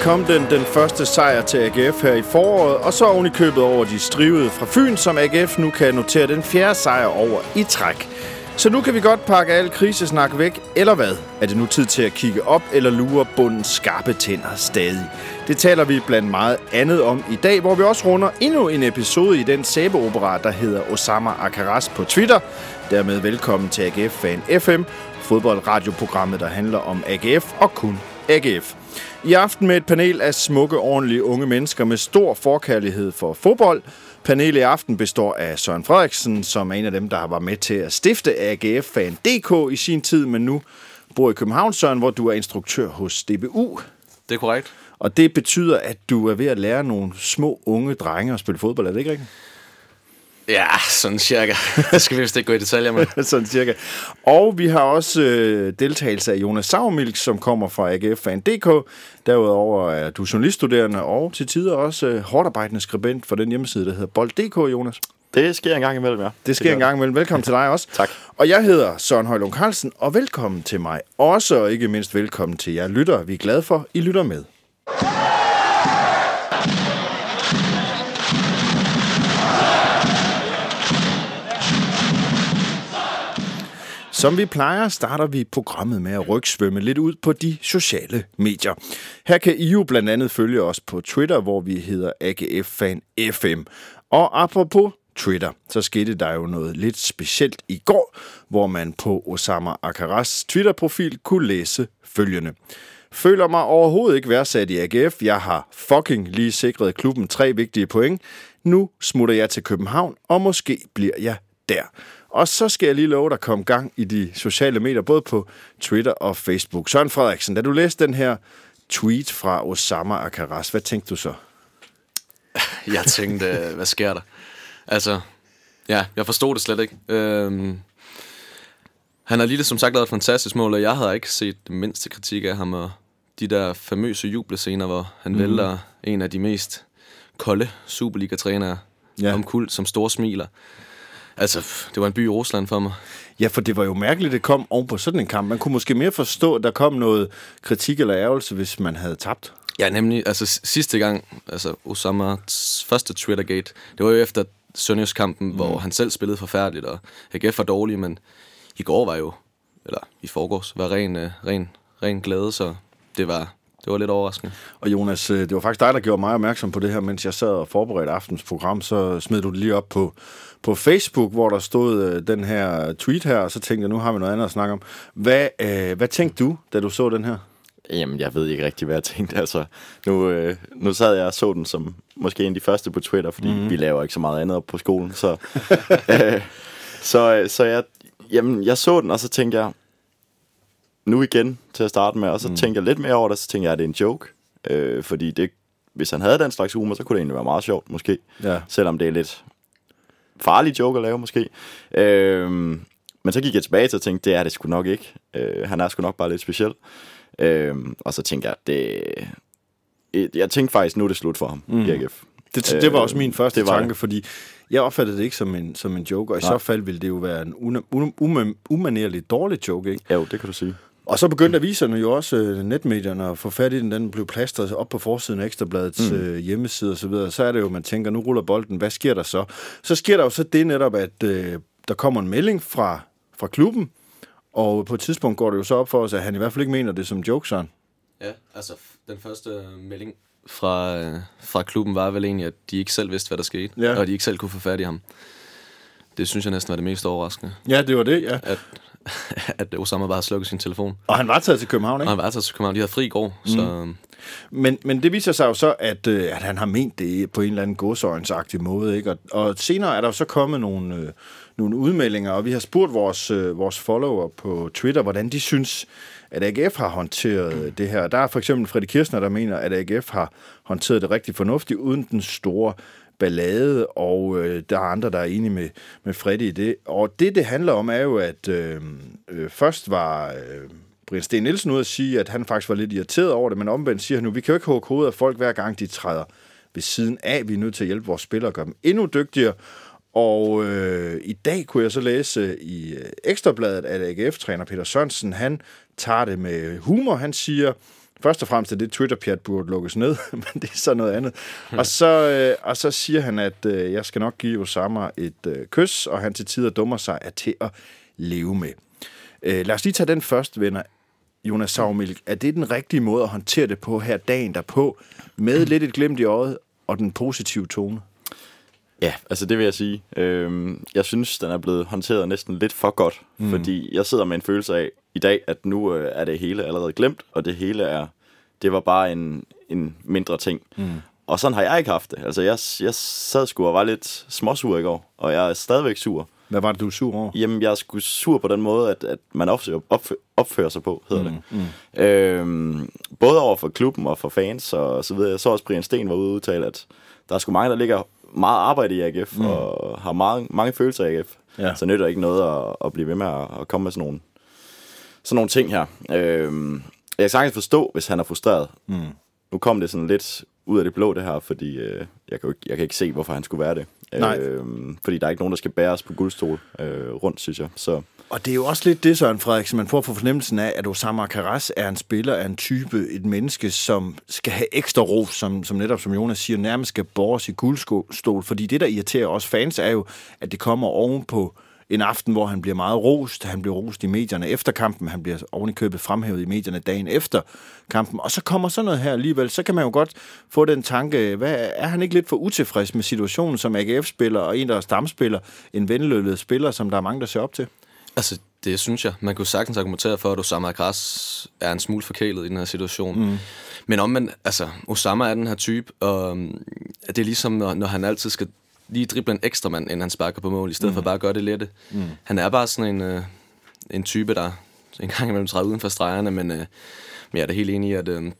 Kom den, den første sejr til AGF her i foråret, og så oven i købet over de strivede fra Fyn, som AGF nu kan notere den fjerde sejr over i træk. Så nu kan vi godt pakke al krisesnak væk, eller hvad? Er det nu tid til at kigge op eller lure bundens skarpe tænder stadig? Det taler vi blandt meget andet om i dag, hvor vi også runder endnu en episode i den sæbeopera, der hedder Osama Akaras på Twitter. Dermed velkommen til AGF Fan FM, fodboldradioprogrammet, der handler om AGF og kun AGF. I aften med et panel af smukke, ordentlige unge mennesker med stor forkærlighed for fodbold. Panelet i aften består af Søren Frederiksen, som er en af dem, der var med til at stifte AGF Fan DK i sin tid, men nu bor i København, Søren, hvor du er instruktør hos DBU. Det er korrekt. Og det betyder, at du er ved at lære nogle små unge drenge at spille fodbold, er det ikke rigtigt? Ja, sådan cirka. Det skal vi vist ikke gå i detaljer med. sådan cirka. Og vi har også øh, deltagelse af Jonas Savmilk, som kommer fra AGF Fan DK. Derudover er du journaliststuderende og til tider også øh, hårdarbejdende skribent for den hjemmeside, der hedder Bold.dk, Jonas. Det sker en gang imellem, ja. Det sker det en gang imellem. Velkommen til dig også. Tak. Og jeg hedder Søren Højlund Carlsen, og velkommen til mig også, og ikke mindst velkommen til jer lytter. Vi er glade for, I lytter med. Som vi plejer, starter vi programmet med at rygsvømme lidt ud på de sociale medier. Her kan I jo blandt andet følge os på Twitter, hvor vi hedder AGF Fan FM. Og apropos Twitter, så skete der jo noget lidt specielt i går, hvor man på Osama Akaras Twitter-profil kunne læse følgende. Føler mig overhovedet ikke værdsat i AGF. Jeg har fucking lige sikret klubben tre vigtige point. Nu smutter jeg til København, og måske bliver jeg der. Og så skal jeg lige love at komme gang i de sociale medier, både på Twitter og Facebook. Søren Frederiksen, da du læste den her tweet fra Osama Akaras, hvad tænkte du så? Jeg tænkte, hvad sker der? Altså, ja, jeg forstod det slet ikke. Øhm, han har lige som sagt lavet et fantastisk mål, og jeg havde ikke set det mindste kritik af ham, og de der famøse jublescener, hvor han mm. vælter en af de mest kolde Superliga-trænere ja. om kult, som store smiler. Altså, det var en by i Rusland for mig. Ja, for det var jo mærkeligt, det kom oven på sådan en kamp. Man kunne måske mere forstå, at der kom noget kritik eller ærgelse, hvis man havde tabt. Ja, nemlig. Altså, sidste gang, altså Osamas første Twittergate, det var jo efter Sønderjysk-kampen, mm. hvor han selv spillede forfærdeligt, og AGF var dårlig, men i går var jo, eller i forgårs, var ren, uh, ren, ren glæde, så det var, det var lidt overraskende. Og Jonas, øh, det var faktisk dig, der gjorde mig opmærksom på det her, mens jeg sad og forberedte aftens program, så smed du det lige op på, på Facebook, hvor der stod øh, den her tweet her, og så tænkte jeg, nu har vi noget andet at snakke om. Hvad, øh, hvad tænkte du, da du så den her? Jamen, jeg ved ikke rigtig, hvad jeg tænkte. Altså, nu, øh, nu sad jeg og så den som måske en af de første på Twitter, fordi mm. vi laver ikke så meget andet op på skolen. Så, øh, så, så jeg, jamen, jeg så den, og så tænkte jeg, nu igen til at starte med, og så mm. tænkte jeg lidt mere over det, så tænkte jeg, at det er en joke. Øh, fordi det, hvis han havde den slags humor, så kunne det egentlig være meget sjovt, måske. Ja. Selvom det er lidt farlig joke at lave, måske. Øh, men så gik jeg tilbage til at tænke, det er det sgu nok ikke. Øh, han er sgu nok bare lidt speciel. Øh, og så tænkte jeg, det... Jeg tænkte faktisk, nu er det slut for ham mm. i AGF. Det, det var også min første tanke, det. fordi jeg opfattede det ikke som en, som en joke, og i Nej. så fald ville det jo være en umanerligt dårlig joke, ikke? Jo, det kan du sige. Og så begyndte aviserne jo også, øh, netmedierne, at få fat i den. Den blev plastret op på forsiden af Ekstrabladets mm. øh, hjemmeside osv. Så, så er det jo, man tænker, nu ruller bolden. Hvad sker der så? Så sker der jo så det netop, at øh, der kommer en melding fra, fra klubben, og på et tidspunkt går det jo så op for os, at han i hvert fald ikke mener det som joke, sådan. Ja, altså den første melding fra, øh, fra klubben var vel egentlig, at de ikke selv vidste, hvad der skete, ja. og de ikke selv kunne få fat i ham. Det synes jeg næsten var det mest overraskende. Ja, det var det, ja. At, at Osama bare slukket sin telefon. Og han var taget til København, ikke? Og han var taget til København. De havde fri i går, mm. så... Men, men det viser sig jo så, at, øh, at han har ment det på en eller anden godsøjensagtig måde, ikke? Og, og senere er der jo så kommet nogle, øh, nogle udmeldinger, og vi har spurgt vores, øh, vores follower på Twitter, hvordan de synes, at AGF har håndteret det her. Der er for eksempel Fredrik Kirsner, der mener, at AGF har håndteret det rigtig fornuftigt, uden den store ballade, og øh, der er andre, der er enige med, med Freddy i det. Og det, det handler om, er jo, at øh, øh, først var øh, Brian Sten Nielsen ude at sige, at han faktisk var lidt irriteret over det, men omvendt siger han nu, vi kan jo ikke hugge hovedet af folk, hver gang de træder ved siden af. Vi er nødt til at hjælpe vores spillere og gøre dem endnu dygtigere. Og øh, i dag kunne jeg så læse i øh, Ekstrabladet, at AGF-træner Peter Sørensen, han tager det med humor. Han siger, først og fremmest, at det Twitter-pjat burde lukkes ned, men det er så noget andet. Og så, øh, og så siger han, at øh, jeg skal nok give Osama et øh, kys, og han til tider dummer sig er til at leve med. Øh, lad os lige tage den først, venner. Jonas Savmilk, er det den rigtige måde at håndtere det på her dagen derpå, med lidt et glimt i øjet og den positive tone? Ja, altså det vil jeg sige. Øhm, jeg synes, den er blevet håndteret næsten lidt for godt, mm. fordi jeg sidder med en følelse af i dag, at nu øh, er det hele allerede glemt, og det hele er, det var bare en, en mindre ting. Mm. Og sådan har jeg ikke haft det. Altså jeg, jeg sad sgu og var lidt småsur i går, og jeg er stadigvæk sur. Hvad var det, du er sur over? Jamen, jeg er sgu sur på den måde, at, at man opfører, opfører, opfører sig på, hedder mm, det. Mm. Øhm, både over for klubben og for fans og så videre. Jeg så også, Brian Sten var ude og udtale, at der er sgu mange, der ligger meget arbejde i AGF, mm. og har meget, mange følelser i AGF. Ja. Så nytter ikke noget at, at blive ved med at, at komme med sådan nogle, sådan nogle ting her. Øhm, jeg kan sagtens forstå, hvis han er frustreret. Mm. Nu kom det sådan lidt ud af det blå, det her, fordi øh, jeg, kan ikke, jeg kan ikke se, hvorfor han skulle være det. Nej. Øh, fordi der er ikke nogen, der skal bæres på guldstol øh, rundt, synes jeg. Så. Og det er jo også lidt det, Søren Frederiksen, man får for fornemmelsen af, at Osama Karas er en spiller, er en type, et menneske, som skal have ekstra ro, som, som netop som Jonas siger, nærmest skal borges i guldstol. Fordi det, der irriterer os fans, er jo, at det kommer oven på en aften, hvor han bliver meget rost. Han bliver rost i medierne efter kampen. Han bliver ovenikøbet fremhævet i medierne dagen efter kampen. Og så kommer sådan noget her alligevel. Så kan man jo godt få den tanke, hvad, er han ikke lidt for utilfreds med situationen som AGF-spiller og en, der er stamspiller, en venløbet spiller, som der er mange, der ser op til? Altså, det synes jeg. Man kunne sagtens argumentere for, at Osama Gras er en smule forkælet i den her situation. Mm. Men omvendt, altså, Osama er den her type, og um, det er ligesom, når, når han altid skal lige drible en ekstra mand, inden han sparker på mål, i stedet mm. for bare at gøre det lette. Mm. Han er bare sådan en, øh, en type, der en gang imellem træder uden for stregerne, men, øh, men jeg er da helt enig i, at øh,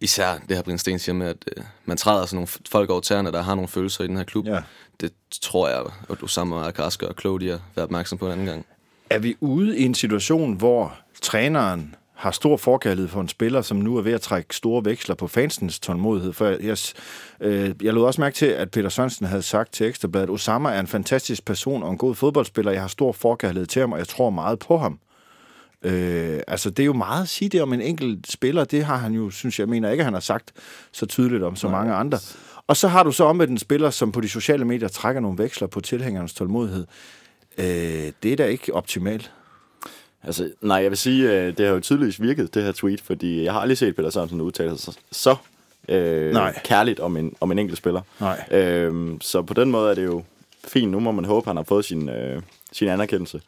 især det her Brind Sten siger med, at øh, man træder sådan nogle folk over tæerne, der har nogle følelser i den her klub. Ja. Det tror jeg, at du sammen med Akaska og klogt i at være opmærksom på en anden gang. Er vi ude i en situation, hvor træneren har stor forkærlighed for en spiller, som nu er ved at trække store veksler på fansens tålmodighed. For jeg, øh, jeg lod også mærke til, at Peter Sørensen havde sagt til Ekstrabladet, at Osama er en fantastisk person og en god fodboldspiller. Jeg har stor forkærlighed til ham, og jeg tror meget på ham. Øh, altså, det er jo meget at sige det om en enkelt spiller. Det har han jo, synes jeg, mener ikke, han har sagt så tydeligt om så Nej. mange andre. Og så har du så om med den spiller, som på de sociale medier trækker nogle veksler på tilhængernes tålmodighed. Øh, det er da ikke optimalt. Altså, nej, jeg vil sige, øh, det har jo tydeligvis virket, det her tweet, fordi jeg har aldrig set Peter Sørensen udtale sig så øh, nej. kærligt om en, om en enkelt spiller. Nej. Øh, så på den måde er det jo fint. Nu må man håbe, at han har fået sin, øh, sin anerkendelse.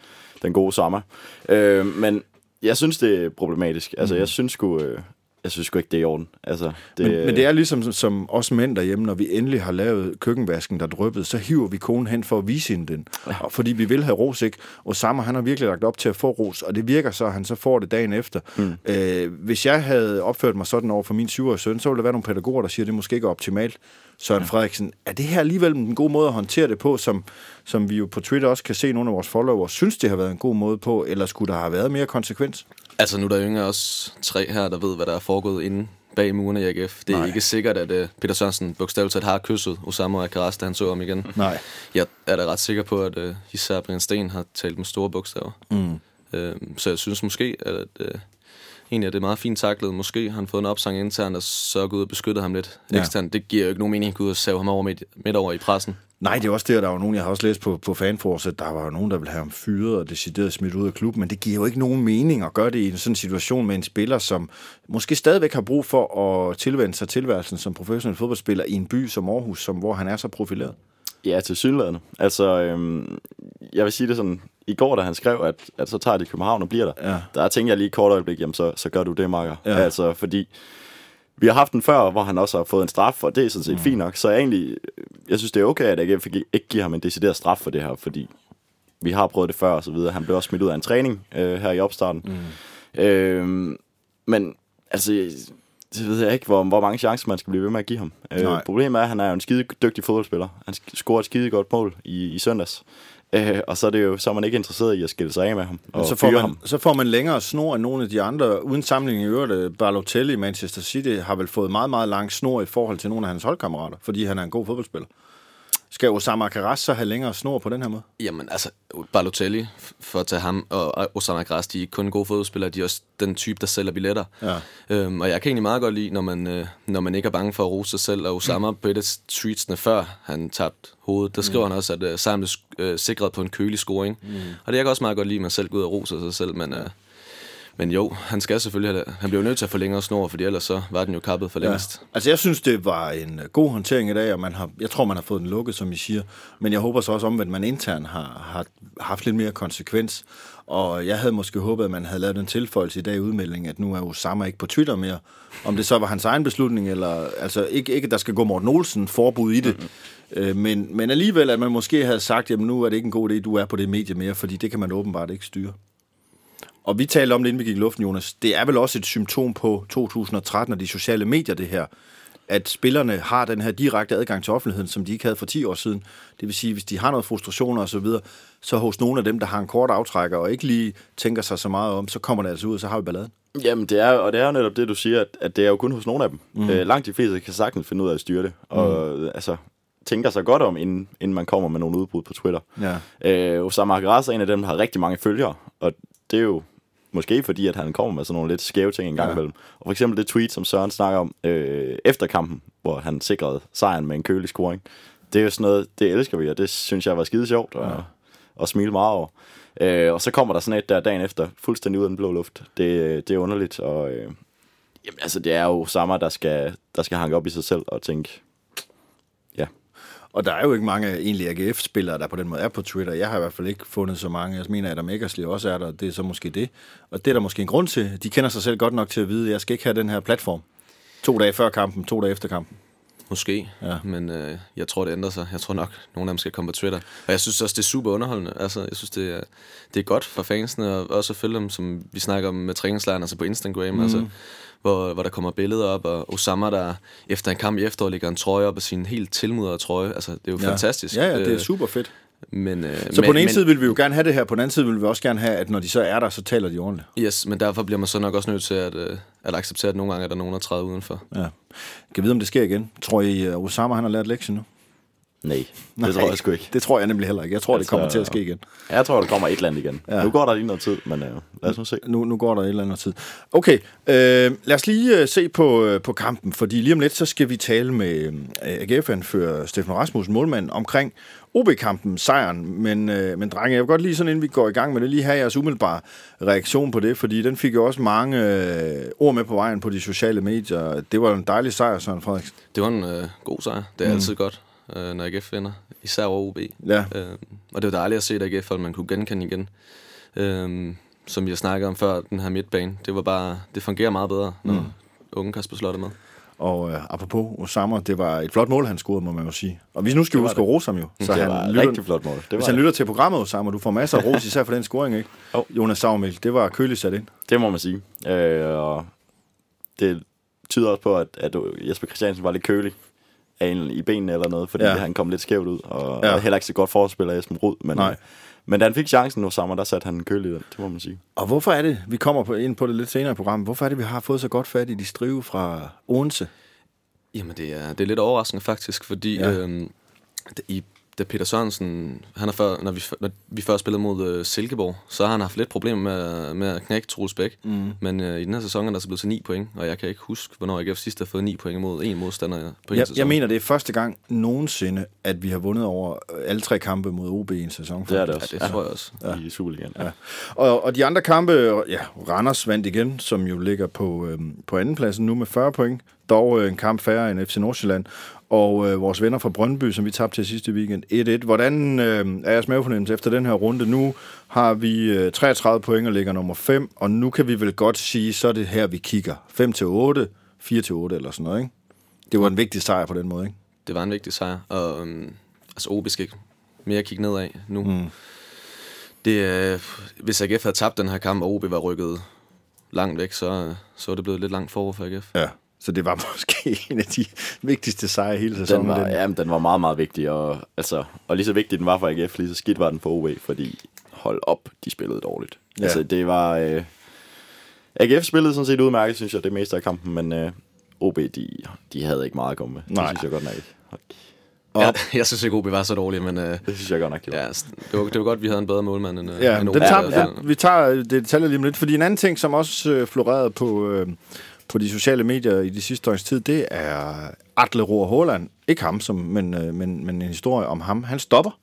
Den gode sommer. Øh, men jeg synes, det er problematisk. Altså, mm. jeg synes sgu, øh, jeg synes sgu ikke, det er i orden. Altså, det... Men, men det er ligesom som, som os mænd derhjemme, når vi endelig har lavet køkkenvasken, der dryppede, så hiver vi konen hen for at vise hende den. Ja. Og fordi vi vil have ros, ikke? Og Sammer, han har virkelig lagt op til at få ros, og det virker så, at han så får det dagen efter. Mm. Øh, hvis jeg havde opført mig sådan over for min syvårige søn, så ville der være nogle pædagoger, der siger, at det måske ikke er optimalt. Søren ja. Frederiksen, er det her alligevel en god måde at håndtere det på, som, som vi jo på Twitter også kan se nogle af vores followers, synes det har været en god måde på, eller skulle der have været mere konsekvens? Altså nu er der af os tre her, der ved, hvad der er foregået inden bag murene i AGF. Det er Nej. ikke sikkert, at uh, Peter Sørensen bogstaveligt talt har kysset Osama Akaras, da han så om igen. Nej. Jeg er da ret sikker på, at uh, især Brian Sten har talt med store bogstaver. Mm. Uh, så jeg synes måske, at uh, egentlig er det meget fint taklet. Måske har han fået en opsang internt, og så gået ud og beskyttet ham lidt ja. eksternt. Det giver jo ikke nogen mening at gå ud og save ham over midt, midt over i pressen. Nej, det er også det, at der var nogen, jeg har også læst på, på fanforce, at der var nogen, der ville have ham fyret og decideret smidt ud af klubben, men det giver jo ikke nogen mening at gøre det i en sådan situation med en spiller, som måske stadigvæk har brug for at tilvende sig tilværelsen som professionel fodboldspiller i en by som Aarhus, som, hvor han er så profileret. Ja, til synligheden. Altså, øhm, jeg vil sige det sådan, i går, da han skrev, at, at så tager de København og bliver der, ja. der tænkte jeg lige et kort øjeblik, jamen så, så gør du det, Marker. Ja. Altså, fordi vi har haft den før, hvor han også har fået en straf, og det er sådan set mm. fint nok. Så jeg egentlig, jeg synes, det er okay, at jeg ikke, ikke giver ham en decideret straf for det her, fordi vi har prøvet det før og så videre. Han blev også smidt ud af en træning øh, her i opstarten. Mm. Øh, men altså, det ved jeg ikke, hvor, hvor mange chancer man skal blive ved med at give ham. Øh, problemet er, at han er jo en skide dygtig fodboldspiller. Han scorer et skide godt mål i, i søndags. Øh, og så er, det jo, så er man ikke interesseret i at skille sig af med ham og så får, man, ham. så får man længere snor end nogle af de andre. Uden sammenligning i øvrigt, øh, Balotelli i Manchester City har vel fået meget, meget lang snor i forhold til nogle af hans holdkammerater, fordi han er en god fodboldspiller. Skal Osama Karas så have længere snor på den her måde? Jamen, altså, Balotelli, for at tage ham, og Osama Gras, de er ikke kun gode fodspillere, de er også den type, der sælger billetter. Ja. Øhm, og jeg kan egentlig meget godt lide, når man, øh, når man ikke er bange for at rose sig selv. Og Osama mm. på et af tweetsene før han tabte hovedet, der skriver mm. han også, at øh, sejren blev øh, sikret på en kølig scoring. Mm. Og det jeg kan også meget godt lide, at man selv går ud og roser sig selv, men... Øh, men jo, han skal selvfølgelig. Han bliver nødt til at få længere snor, fordi ellers så var den jo kappet for længst. Altså, jeg synes, det var en øh, god håndtering i dag, og man har, jeg tror, man har fået den lukket, som I siger. Men jeg håber så også om, at man internt har, har haft lidt mere konsekvens. Og jeg havde måske håbet, at man havde lavet den tilføjelse i dag i udmeldingen, at nu er Osama ikke på Twitter mere. Om det så var hans egen beslutning, eller altså ikke, ikke at der skal gå Morten Olsen forbud i det. Mm-hmm. Men, men alligevel, at man måske havde sagt, jamen nu er det ikke en god idé, du er på det medie mere, fordi det kan man åbenbart ikke styre. Og vi talte om det, inden vi gik i luften, Jonas. Det er vel også et symptom på 2013 og de sociale medier, det her. At spillerne har den her direkte adgang til offentligheden, som de ikke havde for 10 år siden. Det vil sige, hvis de har noget frustrationer osv., så, så hos nogle af dem, der har en kort aftrækker og ikke lige tænker sig så meget om, så kommer det altså ud, og så har vi balladen. Jamen, det er, og det er jo netop det, du siger, at, at det er jo kun hos nogle af dem. Mm. Øh, langt de fleste kan sagtens finde ud af at styre det. Og mm. altså, tænker sig godt om, inden, inden man kommer med nogle udbrud på Twitter. Ja. Øh, Osama Gras er en af dem, der har rigtig mange følgere, og det er jo måske fordi, at han kommer med sådan nogle lidt skæve ting en gang Ja. imellem. Og for eksempel det tweet, som Søren snakker om øh, efter kampen, hvor han sikrede sejren med en kølig scoring. Det er jo sådan noget, det elsker vi, og det synes jeg var skide sjovt, og, ja. og smile meget over. Øh, og så kommer der sådan et der dagen efter, fuldstændig ud af den blå luft. Det, det er underligt, og øh, jamen, altså, det er jo Sammer, der skal, der skal hanke op i sig selv og tænke, Og der er jo ikke mange egentlig AGF-spillere, der på den måde er på Twitter. Jeg har i hvert fald ikke fundet så mange. Jeg mener, at Adam Eggerslev også er der, og det er så måske det. Og det er der måske en grund til. De kender sig selv godt nok til at vide, at jeg skal ikke have den her platform. To dage før kampen, to dage efter kampen. Måske, Ja. ja. men øh, jeg tror, det ændrer sig. Jeg tror nok, nogle af dem skal komme på Twitter. Og jeg synes også, det er super underholdende. Altså, jeg synes, det er, det er godt for fansene, og også at følge dem, som vi snakker om med træningslejren, altså på Instagram, mm. altså, hvor, hvor der kommer billeder op, og Osama, der efter en kamp i efteråret lægger en trøje op af sin helt tilmudrede trøje. Altså, det er jo ja. fantastisk. Ja, ja, det er Øh, super fedt. Men, øh, Så på den ene side vil vi jo gerne have det her, på den anden side vil vi også gerne have, at når de så er der, så taler de ordentligt. Yes, men derfor bliver man så nok også nødt til at, øh, at acceptere, at nogle gange er der nogen, der træder udenfor. Ja. Kan vide, om det sker igen. Tror I, at Osama han har lært lektien nu? Nej, det tror jeg sgu ikke. Det tror jeg nemlig heller ikke. Jeg tror, det Altså- kommer til at ske igen. Jeg tror, der kommer et eller andet igen. Ja. Ja. Nu går der lige noget tid, men øh, lad os nu se. nu, nu går der et eller andet tid. Okay, øh, lad os lige øh, se på, øh, på kampen, fordi lige om lidt, så skal vi tale med øh, AGF-anfører Stefan Rasmussen, målmand, omkring OB-kampen, sejren. Men, øh, men drenge, jeg vil godt lige sådan, inden vi går i gang med det, lige have jeres umiddelbare reaktion på det, fordi den fik jo også mange øh, ord med på vejen på de sociale medier. Det var en dejlig sejr, Søren Frederiksen. Det var en øh, god sejr. Det er mm. altid godt, øh, når AGF vinder. Især over OB. Ja. Øh, og det var dejligt at se et AGF, at man kunne genkende igen. Øh, som vi har snakket om før, den her midtbane. Det var bare, det fungerer meget bedre, når mm. unge Kasper Slot er med. Og øh, apropos Osama, det var et flot mål, han scorede, må man jo sige. Og vi nu skal vi huske at rose ham jo. Så det han var et lytter, rigtig flot mål. Det, Hvis var han det. lytter til programmet, Osama, du får masser af ros, især for den scoring, ikke? Jo. Jonas Savmel, det var køligt sat ind. det må man sige. Øh, og det tyder også på, at, at Jesper Christiansen var lidt kølig af en, i benene eller noget, fordi Ja. han kom lidt skævt ud. Og, Ja. og heller ikke så godt forspiller Esben Rud. Men, Nej. men da han fik chancen nu sammen, der satte han en kølig i den, det må man sige. Og hvorfor er det, vi kommer på, ind på det lidt senere i programmet, hvorfor er det, vi har fået så godt fat i de strive fra Odense? Jamen, det er, det er lidt overraskende faktisk, fordi Ja. øhm, i, da Peter Sørensen, han har før, når, vi, når vi først spillede mod øh, Silkeborg, så har han haft lidt problemer med, med at knække Troels Bæk. Mm. Men øh, i den her sæson er der så blevet til 9 point, og jeg kan ikke huske, hvornår AGF sidst har fået 9 point mod en modstander på en Jeg, sæson. jeg mener, det er første gang nogensinde, at vi har vundet over alle tre kampe mod OB i en sæson. Det er det Ja, også. det tror jeg også. Ja. I Superligaen. Ja. Og, og de andre kampe, ja, Randers vandt igen, som jo ligger på, øhm, på andenpladsen nu med 40 point. Dog øh, en kamp færre end FC Nordsjælland. Og øh, vores venner fra Brøndby, som vi tabte til sidste weekend, 1-1. Hvordan øh, er jeres mavefornemmelse efter den her runde? Nu har vi øh, 33 point og ligger nummer 5, og nu kan vi vel godt sige, så er det her, vi kigger. 5-8, 4-8 eller sådan noget, ikke? Det var en vigtig sejr på den måde, ikke? Det var en vigtig sejr, og øhm, altså OB skal ikke mere kigge nedad nu. Mm. Det, øh, hvis AGF havde tabt den her kamp, og OB var rykket langt væk, så, så var det blevet lidt langt forud for AGF. Ja. Så det var måske en af de vigtigste sejre hele Den sæsonen. var, ja, men den var meget, meget vigtig. Og, altså, og lige så vigtig den var for AGF, lige så skidt var den for OB, fordi hold op, de spillede dårligt. Ja. Ja. Altså, det var... Øh, AGF spillede sådan set udmærket, synes jeg, det meste af kampen, men øh, OB, de, de havde ikke meget at komme med. Nej. Det synes jeg godt nok ikke. Hold Jeg, jeg synes ikke, OB var så dårlig, men uh, Det synes jeg godt nok, jo. ja, det, var, det var godt, vi havde en bedre målmand end, uh, Ja, end OB. den tager, hvert fald. den, vi tager det detaljer lige om lidt, fordi en anden ting, som også øh, florerede på, øh, på de sociale medier i de sidste års tid, det er Atle Rohr Håland. Ikke ham, som, men, øh, men, men en historie om ham. Han stopper,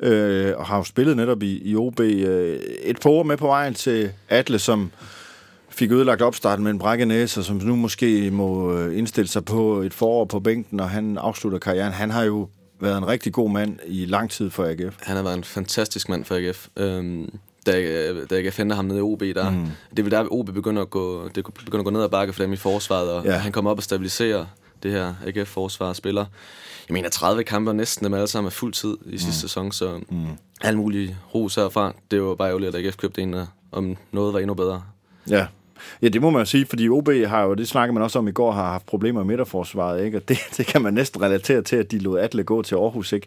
øh, og har jo spillet netop i, i OB øh, et par år med på vejen til Atle, som fik ødelagt opstarten med en brækket næse, som nu måske må øh, indstille sig på et forår på bænken, og han afslutter karrieren. Han har jo været en rigtig god mand i lang tid for AGF. Han har været en fantastisk mand for AGF. Øhm, da, da AGF henter ham ned i OB, der, mm. det er vel der, OB begynder at, gå, det begynder at gå ned ad bakke for dem i forsvaret, og Ja. han kommer op og stabiliserer det her AGF-forsvar spiller. Jeg mener, 30 kampe, næsten dem alle sammen er fuld tid i sidste mm. sæson, så mm. alle mulige ros herfra. Det var bare ærgerligt, at AGF købte en, der om noget var endnu bedre. Ja. Ja, det må man jo sige, fordi OB har jo, det snakker man også om i går, har haft problemer med midterforsvaret, ikke? Og det, det kan man næsten relatere til, at de lod Atle gå til Aarhus, ikke?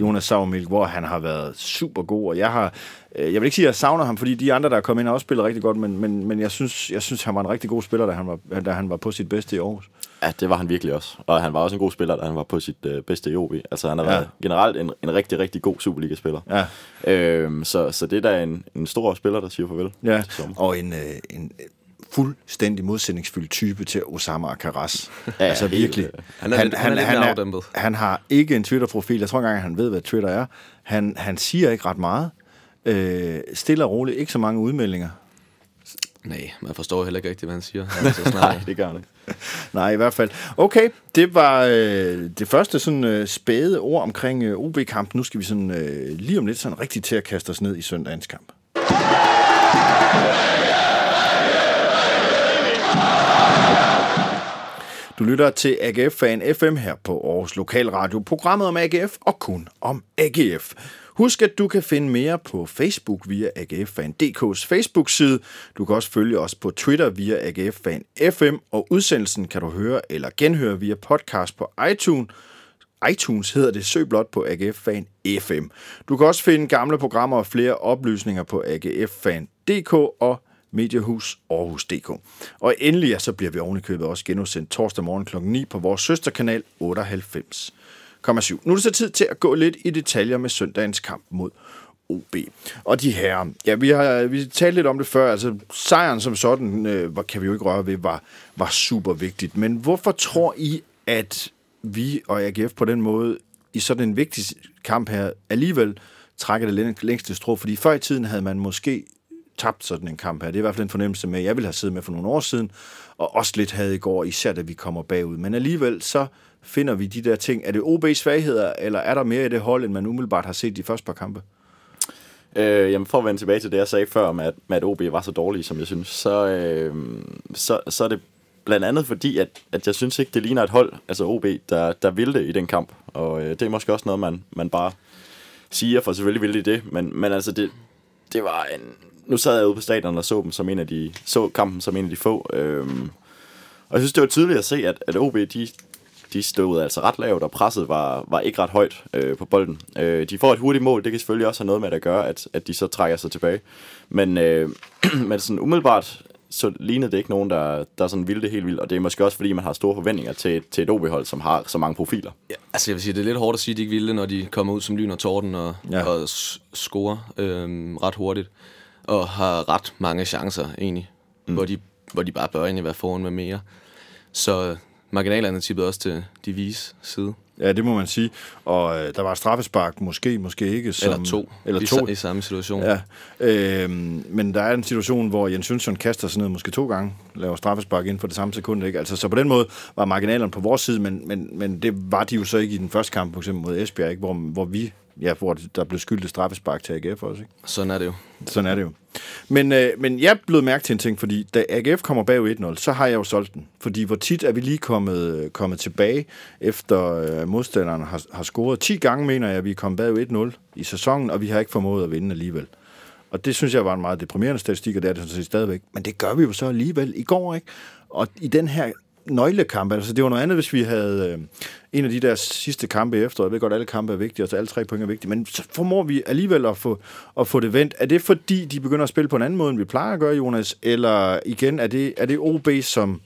Jonas Savmil, hvor han har været super god, og jeg har, øh, jeg vil ikke sige, at jeg savner ham, fordi de andre, der er kommet ind, har også spillet rigtig godt, men, men, men jeg, synes, jeg synes, han var en rigtig god spiller, da han var, da han var på sit bedste i Aarhus. Ja, det var han virkelig også. Og han var også en god spiller, da han var på sit øh, bedste i OB. Altså, han har Ja. været generelt en, en rigtig, rigtig god Superliga-spiller. Ja, Øhm, så, så det er da en, en stor spiller, der siger farvel. ja. og en, øh, en øh, fuldstændig modsætningsfyldt type til Osama Akaras. Ja, altså helt, virkelig. øh, han er lidt- han er lidt mere afdæmpet. han har ikke en Twitter-profil. Jeg tror ikke engang, han ved, hvad Twitter er. Han, han siger ikke ret meget. Øh, stille og roligt. Ikke så mange udmeldinger. Nej, man forstår heller ikke rigtigt, hvad han siger. Han så. Nej, det gør ikke. Nej, i hvert fald. Okay, det var øh, det første sådan øh, spæde ord omkring øh, OB-kampen. Nu skal vi sådan øh, lige om lidt sådan rigtig til at kaste os ned i søndagens kamp. Du lytter til AGF Fan FM her på Aarhus Lokalradio. Programmet om AGF og kun om AGF. Husk, at du kan finde mere på Facebook via AGF Fan Facebook-side. Du kan også følge os på Twitter via AGF FM, og udsendelsen kan du høre eller genhøre via podcast på iTunes. iTunes hedder det, søg blot på AGF Fan FM. Du kan også finde gamle programmer og flere oplysninger på agffan.dk og Mediehus Aarhus.dk. Og endelig ja, så bliver vi ovenikøbet også genudsendt torsdag morgen kl. 9 på vores søsterkanal 98. 0,7. Nu er det så tid til at gå lidt i detaljer med søndagens kamp mod OB. Og de her, ja, vi har vi talte lidt om det før, altså sejren som sådan, øh, kan vi jo ikke røre ved, var, var super vigtigt. Men hvorfor tror I, at vi og AGF på den måde, i sådan en vigtig kamp her, alligevel trækker det længste strå? Fordi før i tiden havde man måske tabt sådan en kamp her. Det er i hvert fald en fornemmelse med, jeg ville have siddet med for nogle år siden, og også lidt havde i går, især da vi kommer bagud. Men alligevel så finder vi de der ting. Er det OB's svagheder, eller er der mere i det hold, end man umiddelbart har set de første par kampe? Øh, jamen for at vende tilbage til det, jeg sagde før med, at, med at OB var så dårlige, som jeg synes, så, øh, så, så er det blandt andet fordi, at, at jeg synes ikke, det ligner et hold, altså OB, der, der ville det i den kamp. Og øh, det er måske også noget, man, man bare siger, for selvfølgelig ville de det, men, men altså det, det var en... Nu sad jeg ude på stadion og så dem som en af de, så kampen som en af de få. Øh, og jeg synes, det var tydeligt at se, at, at OB, de, de stod altså ret lavt, og presset var, var ikke ret højt øh, på bolden. Øh, de får et hurtigt mål, det kan selvfølgelig også have noget med at gøre, at, at de så trækker sig tilbage. Men, øh, men sådan umiddelbart, så lignede det ikke nogen, der, der sådan ville det helt vildt, og det er måske også, fordi man har store forventninger til, til et OB-hold, som har så mange profiler. Ja, altså jeg vil sige, det er lidt hårdt at sige, at de ikke ville, når de kommer ud som lyn og torden og, Ja. og scorer øhm, ret hurtigt. Og har ret mange chancer egentlig, mm. hvor, de, hvor de bare bør egentlig være foran med mere. Så marginalerne tippede også til de vise side. Ja, det må man sige. Og øh, der var straffespark, måske, måske ikke. Som, Eller to. Eller I, to. sa- I samme situation. Ja, øhm, men der er en situation, hvor Jens Jønsson kaster sig ned måske to gange, laver straffespark inden for det samme sekund. Ikke? Altså, så på den måde var marginalerne på vores side, men, men, men det var de jo så ikke i den første kamp, for eksempel mod Esbjerg, ikke? Hvor, hvor vi ja, hvor der blev skyldt et straffespark til AGF også. Ikke? Sådan er det jo. Sådan er det jo. Men, øh, men jeg blev mærke til en ting, fordi da AGF kommer bag 1-0, så har jeg jo solgt den. Fordi hvor tit er vi lige kommet, kommet tilbage, efter øh, modstanderne har, har scoret. 10 gange mener jeg, at vi er kommet bag 1-0 i sæsonen, og vi har ikke formået at vinde alligevel. Og det synes jeg var en meget deprimerende statistik, og det er det sådan set stadigvæk. Men det gør vi jo så alligevel i går, ikke? Og i den her nøglekamp, altså det var noget andet, hvis vi havde øh, en af de der sidste kampe i efteråret. Jeg ved godt, alle kampe er vigtige, og så alle tre point er vigtige, men så formår vi alligevel at få, at få det vendt. Er det fordi, de begynder at spille på en anden måde, end vi plejer at gøre, Jonas? Eller igen, er det, er det OB, som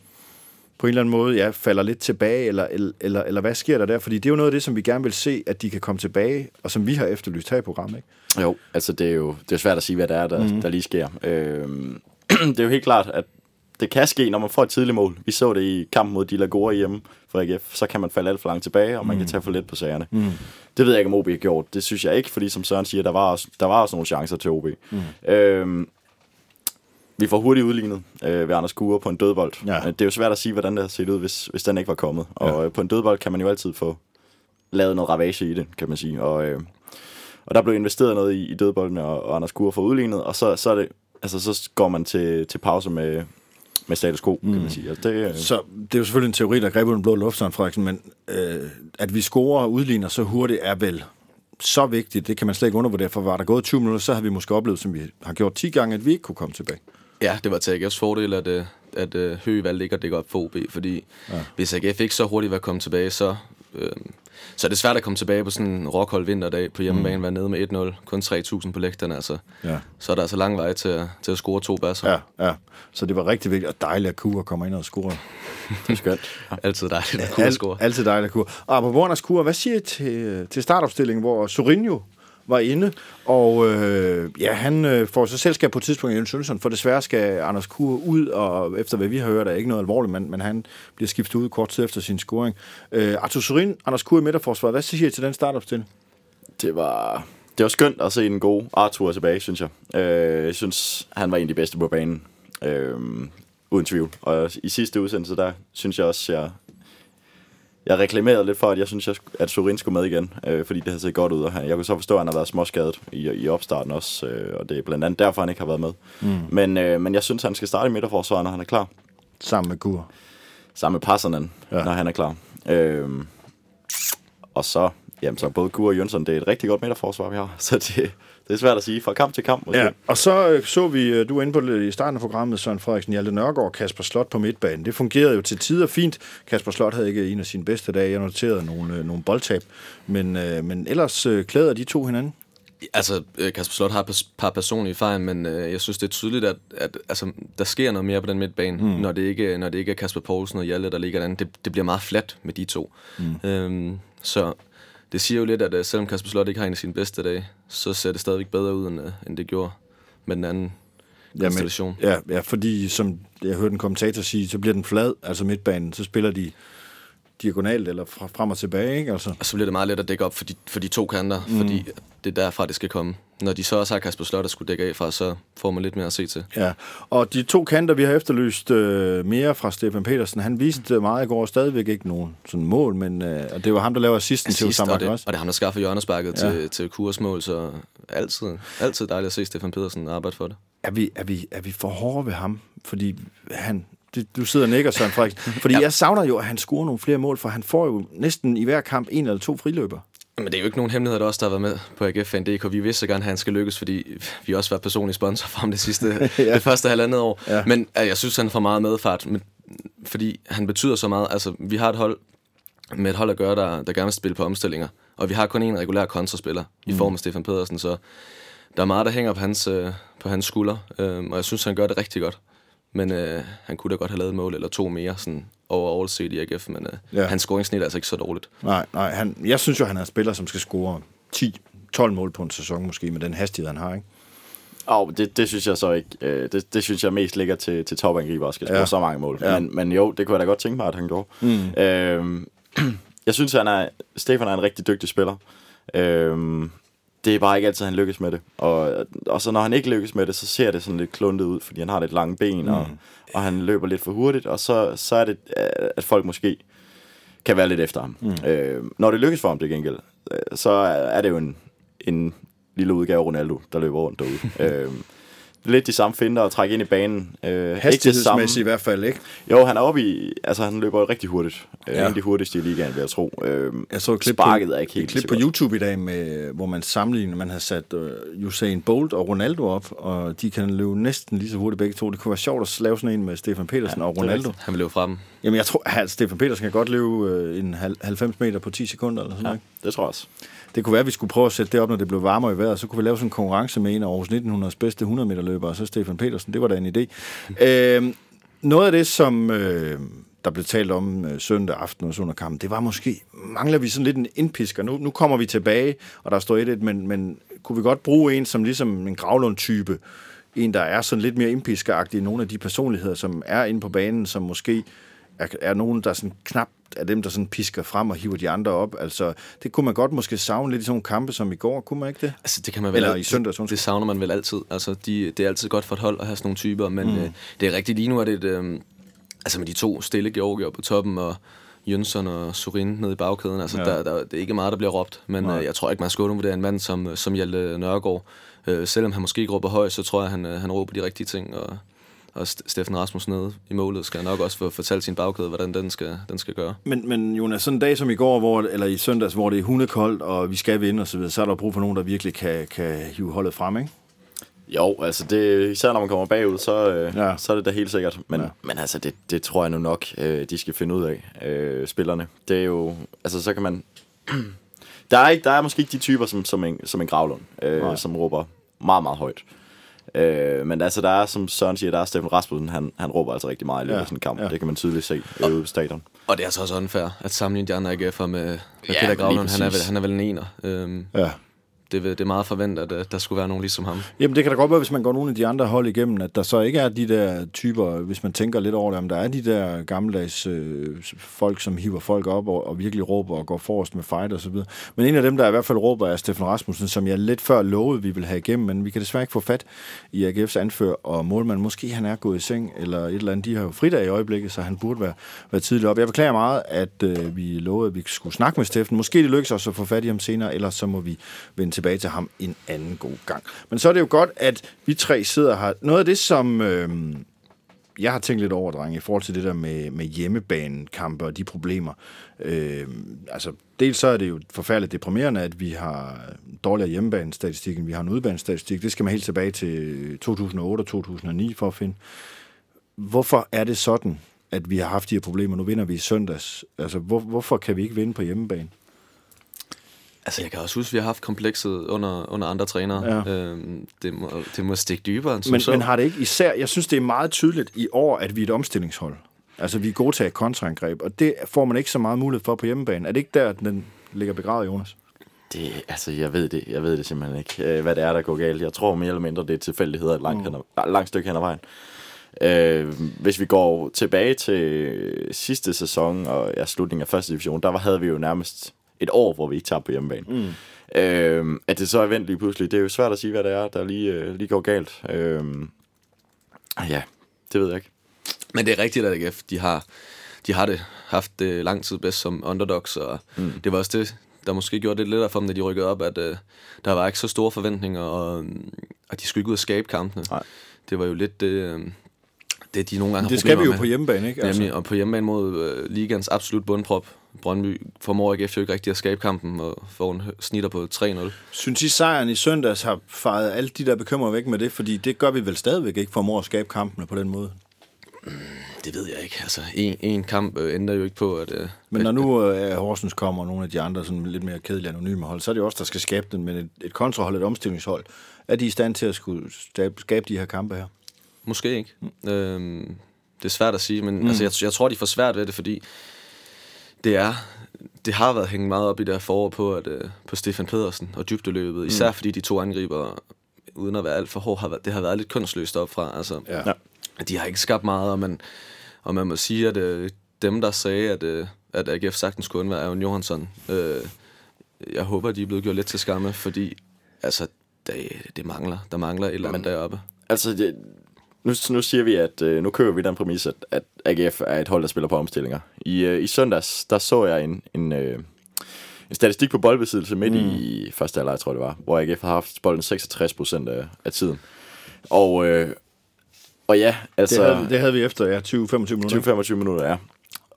på en eller anden måde ja, falder lidt tilbage, eller, eller, eller, hvad sker der der? Fordi det er jo noget af det, som vi gerne vil se, at de kan komme tilbage, og som vi har efterlyst her i programmet. Ikke? Jo, altså det er jo det er svært at sige, hvad det er, der, mm. der lige sker. Øhm, det er jo helt klart, at det kan ske, når man får et tidligt mål. Vi så det i kampen mod De Lagore hjemme for AGF. Så kan man falde alt for langt tilbage, og man mm. kan tage for lidt på sagerne. Mm. Det ved jeg ikke, om OB har gjort. Det synes jeg ikke, fordi som Søren siger, der var også, der var også nogle chancer til OB. Mm. Øhm, vi får hurtigt udlignet øh, ved Anders Kure på en dødbold. Ja. Det er jo svært at sige, hvordan det har set ud, hvis, hvis den ikke var kommet. Og ja. øh, på en dødbold kan man jo altid få lavet noget ravage i det, kan man sige. Og, øh, og der blev investeret noget i, i dødbolden, og, og Anders Kure får udlignet, og så, så, er det, altså, så går man til, til pause med, med status quo, mm. kan man sige. Altså, det, øh... Så det er jo selvfølgelig en teori, der greb den blå luft, Frederiksen, men øh, at vi scorer og udligner så hurtigt er vel så vigtigt, det kan man slet ikke undervurdere, for var der gået 20 minutter, så havde vi måske oplevet, som vi har gjort 10 gange, at vi ikke kunne komme tilbage. Ja, det var til AGF's fordel, at, øh, at, at Høgh valgte ikke at dække op for OB, fordi ja. hvis AGF ikke så hurtigt var kommet tilbage, så, øh, så er det svært at komme tilbage på sådan en rockhold vinterdag på hjemmebane, mm. være nede med 1-0, kun 3.000 på lægterne, altså. Ja. Så er der altså lang vej til, til at score to basser. Ja, ja. Så det var rigtig vigtigt, og dejligt at Kure kommer ind og score. det er skønt. Altid dejligt at Kure score. Altid dejligt at Kure. Og på Borners Kure, hvad siger I til, til startopstillingen, hvor Sorinho var inde, og øh, ja, han øh, får så selskab på et tidspunkt i Jens for desværre skal Anders Kur ud, og efter hvad vi har hørt, er ikke noget alvorligt, men, men han bliver skiftet ud kort tid efter sin scoring. Øh, Arthur Sorin, Anders Kur i midterforsvaret, hvad siger I til den startopstilling? Det var, det var skønt at se en god Arthur tilbage, synes jeg. Øh, jeg synes, han var en af de bedste på banen. Øh, uden tvivl. Og i sidste udsendelse, der synes jeg også, jeg jeg reklamerede lidt for, at jeg synes, at Sorin skulle med igen, øh, fordi det har set godt ud. Og jeg kunne så forstå, at han har været småskadet i, i opstarten også, øh, og det er blandt andet derfor, han ikke har været med. Mm. Men, øh, men jeg synes, han skal starte i midterforsvaret, når han er klar. Sammen med Gur. Sammen med Passernen, ja. når han er klar. Øh, og så, jamen, så både Gur og Jønsson, det er et rigtig godt midterforsvar, vi har. Så det, det er svært at sige, fra kamp til kamp. Måske. Ja, og så øh, så vi, øh, du er inde på det i starten af programmet, Søren Frederiksen, Hjalte Nørgaard og Kasper Slot på midtbanen. Det fungerede jo til tider fint. Kasper Slot havde ikke en af sine bedste dage. Jeg noterede nogle, øh, nogle boldtab. Men, men ellers klæder de to hinanden. Altså, Kasper Slot har et par personlige fejl, men jeg synes, det er tydeligt, at, at altså, der sker noget mere på den midtbane, mm. når, det ikke, når det ikke er Kasper Poulsen og Hjalte, der ligger derinde. Det, det bliver meget fladt med de to. Mm. Øhm, så det siger jo lidt, at uh, selvom Kasper Slot ikke har en af sine bedste dage, så ser det stadigvæk bedre ud, end, uh, end det gjorde med den anden konstellation. Ja, ja, fordi som jeg hørte en kommentator sige, så bliver den flad, altså midtbanen, så spiller de diagonalt eller fra, frem og tilbage, ikke? Altså. Og så bliver det meget let at dække op for de, for de to kanter, mm. fordi det er derfra, det skal komme. Når de så også har Kasper Slot, der skulle dække af fra, så får man lidt mere at se til. Ja, og de to kanter, vi har efterlyst øh, mere fra Stefan Petersen, han viste meget i går stadigvæk ikke nogen sådan mål, men øh, og det var ham, der laver assisten Assist, til Osama og det, og det er ham, der skaffer hjørnesparket ja. til, til kursmål, så altid, altid dejligt at se Stefan Petersen arbejde for det. Er vi, er vi, er vi for hårde ved ham? Fordi han, du sidder og nikker, Søren Frederiksen. Fordi ja. jeg savner jo, at han scorer nogle flere mål, for han får jo næsten i hver kamp en eller to friløber. Men det er jo ikke nogen hemmelighed, der også der har været med på AGF-fan.dk. Vi vidste gerne, at han skal lykkes, fordi vi har også været personlige sponsor for ham det sidste, ja. det første halvandet år. Ja. Men jeg synes, han får meget medfart, men, fordi han betyder så meget. Altså, vi har et hold med et hold at gøre, der, der gerne vil spille på omstillinger. Og vi har kun en regulær kontraspiller mm. i form af Stefan Pedersen, så der er meget, der hænger på hans, øh, på hans skulder. Øh, og jeg synes, han gør det rigtig godt. Men øh, han kunne da godt have lavet et mål eller to mere sådan over all set i AGF, men øh, ja. hans scoringsnit er altså ikke så dårligt. Nej, nej han, jeg synes jo, han er en spiller, som skal score 10-12 mål på en sæson måske, med den hastighed, han har, ikke? Oh, det, det synes jeg så ikke. Øh, det, det synes jeg mest ligger til, til topangriber og skal score ja. så mange mål. Ja. Men, men jo, det kunne jeg da godt tænke mig, at han gjorde. Mm. Øh, jeg synes, han er, Stefan er en rigtig dygtig spiller. Øh, det er bare ikke altid, han lykkes med det. Og, og så når han ikke lykkes med det, så ser det sådan lidt kluntet ud, fordi han har lidt lange ben, mm. og, og han løber lidt for hurtigt, og så, så er det, at folk måske kan være lidt efter ham. Mm. Øh, når det lykkes for ham, det gengæld, øh, så er det jo en, en lille udgave af Ronaldo, der løber rundt derude. øh, lidt de samme finder og trække ind i banen. Øh, Hastighedsmæssigt i hvert fald, ikke? Jo, han er oppe i... Altså, han løber rigtig hurtigt. Øh, ja. En af de hurtigste i ligaen, vil jeg tro. Øh, jeg så et klip, på, er ikke helt et klip på YouTube i dag, med, hvor man sammenligner, man har sat uh, Usain Bolt og Ronaldo op, og de kan løbe næsten lige så hurtigt begge to. Det kunne være sjovt at lave sådan en med Stefan Petersen ja, og Ronaldo. Han vil løbe frem. Jamen, jeg tror, at Stefan Petersen kan godt løbe uh, en 90 meter på 10 sekunder, eller sådan ja, noget. det tror jeg også. Det kunne være, at vi skulle prøve at sætte det op, når det blev varmere i vejret. Så kunne vi lave sådan en konkurrence med en af Aarhus 1900's bedste 100 meter løbere, og så Stefan Petersen. Det var da en idé. øh, noget af det, som, øh, der blev talt om øh, søndag aften og under kampen, det var måske, mangler vi sådan lidt en indpisker. Nu, nu kommer vi tilbage, og der står 1 men, men kunne vi godt bruge en som ligesom en Gravlund-type, en, der er sådan lidt mere indpiskeragtig end nogle af de personligheder, som er inde på banen, som måske er, er nogen, der sådan knap er dem, der sådan pisker frem og hiver de andre op. Altså, det kunne man godt måske savne lidt i sådan nogle kampe som i går, kunne man ikke det? Altså, det kan man vel Eller i søndags, det, undskyld. det savner man vel altid. Altså, de, det er altid godt for et hold at have sådan nogle typer, men mm. øh, det er rigtigt lige nu, er det et, øh, altså med de to stille Georgier på toppen, og Jønsson og Sorin nede i bagkæden, altså Ja. der, der, det er ikke meget, der bliver råbt, men øh, jeg tror ikke, man skal undervurdere en mand som, som Hjalte Nørgaard. Øh, selvom han måske ikke råber højt, så tror jeg, han, øh, han råber de rigtige ting, og, og St- Steffen Rasmussen nede i målet skal nok også få fortalt sin bagkæde, hvordan den skal, den skal gøre. Men, men Jonas, sådan en dag som i går, hvor, eller i søndags, hvor det er hundekoldt, og vi skal vinde og så videre, så er der brug for nogen, der virkelig kan, kan hive holdet frem, ikke? Jo, altså det, især når man kommer bagud, så, øh, Ja. så er det da helt sikkert. Men, Ja. men altså, det, det tror jeg nu nok, øh, de skal finde ud af, øh, spillerne. Det er jo, altså så kan man... der, er ikke, der er måske ikke de typer som, som, en, som en Gravlund, Nej. øh, som råber meget, meget højt. Øh, men altså, der er, som Søren siger, der er Steffen Rasmussen, han, han råber altså rigtig meget i løbet Ja, af sådan en kamp. ja. Ja. Det kan man tydeligt se ude på stadion. Og det er altså også unfair at sammenligne de andre AGF'er med, med Ja, Peter Gravlund. Han er, vel, han er vel en ener. Øhm, Ja det, det er meget forventet, at øh, der skulle være nogen ligesom ham. Jamen, det kan da godt være, hvis man går nogle af de andre hold igennem, at der så ikke er de der typer, hvis man tænker lidt over det, om der er de der gammeldags øh, folk, som hiver folk op og, og virkelig råber og går forrest med fight og så videre. Men en af dem, der i hvert fald råber, er Stefan Rasmussen, som jeg lidt før lovede, vi vil have igennem, men vi kan desværre ikke få fat i AGF's anfører og målmand. Måske han er gået i seng, eller et eller andet. De har jo fridag i øjeblikket, så han burde være, være tidligt op. Jeg beklager meget, at øh, vi lovede, at vi skulle snakke med Steffen. Måske det lykkes os at få fat i ham senere, ellers så må vi vende tilbage til ham en anden god gang. Men så er det jo godt, at vi tre sidder her. Noget af det, som øh, jeg har tænkt lidt over, drenge, i forhold til det der med, med hjemmebanekampe og de problemer. Øh, altså, dels så er det jo forfærdeligt deprimerende, at vi har dårligere hjemmebanestatistik, end vi har en udbanestatistik. Det skal man helt tilbage til 2008 og 2009 for at finde. Hvorfor er det sådan, at vi har haft de her problemer? Nu vinder vi i søndags. Altså, hvor, hvorfor kan vi ikke vinde på hjemmebane? Altså, jeg kan også huske, at vi har haft komplekset under, under andre trænere. Ja. Øhm, det, må, det må stikke dybere end som Men, så. men har det ikke især... Jeg synes, det er meget tydeligt i år, at vi er et omstillingshold. Altså, vi er gode til at kontraangreb, og det får man ikke så meget mulighed for på hjemmebane. Er det ikke der, den ligger begravet, Jonas? Det, altså, jeg ved det, jeg ved det simpelthen ikke, øh, hvad det er, der går galt. Jeg tror mere eller mindre, det er tilfældigheder et langt, mm. hen ad, langt stykke hen ad vejen. Øh, hvis vi går tilbage til sidste sæson og ja, slutningen af første division, der var, havde vi jo nærmest et år, hvor vi ikke tabte på hjemmebane. Mm. Øh, at det så er vendt lige pludselig, det er jo svært at sige, hvad det er, der lige, øh, lige går galt. Øh, ja, det ved jeg ikke. Men det er rigtigt, at AGF, de har, de har det haft det lang tid bedst som underdogs, og mm. det var også det, der måske gjorde det lidt lettere for dem, da de rykkede op, at uh, der var ikke så store forventninger, og um, at de skulle ikke ud og skabe kampene. Nej. Det var jo lidt det, um, det de nogle gange har Det skal vi jo med. på hjemmebane, ikke? Altså, Nemlig, og på hjemmebane mod uh, ligans absolut bundprop, Brøndby, formår AGF jo ikke rigtig at skabe kampen, og får en snitter på 3-0. Synes I, sejren i søndags har fejret alle de der bekymringer væk med det? Fordi det gør vi vel stadigvæk ikke, for at skabe kampene på den måde. Det ved jeg ikke. Altså, en, en kamp øh, ændrer jo ikke på, at... Øh, Men når nu øh, Horsens kommer, og nogle af de andre sådan lidt mere kedelige anonyme hold, så er det jo også der skal skabe den, men et, et kontrahold, et omstillingshold. Er de i stand til at skulle skabe, skabe de her kampe her? Måske ikke. Mm. Øhm, det er svært at sige, men mm. altså, jeg, jeg tror, de får svært ved det, fordi det er det har været hængt meget op i det her forår på, at, øh, på Stefan Pedersen og dybdeløbet. Især fordi de to angriber, uden at være alt for hård, har været, det har været lidt kønsløst op fra. Altså, Ja. De har ikke skabt meget, og man, og man må sige, at øh, dem, der sagde, at, øh, at AGF sagtens kunne undvære, er jo Johansson. Øh, jeg håber, de er blevet gjort lidt til skamme, fordi altså, det, det mangler. Der mangler et eller andet deroppe. Altså, det, nu, nu siger vi, at øh, nu kører vi den præmis, at, at AGF er et hold, der spiller på omstillinger. I, øh, i søndags, der så jeg en, en, øh, en statistik på boldbesiddelse midt mm. i første halvleg, tror jeg det var, hvor AGF har haft bolden 66 procent af, af tiden. Og, øh, og ja, altså... Det, havde, det havde vi efter ja, 20-25 minutter. 20-25 minutter, ja.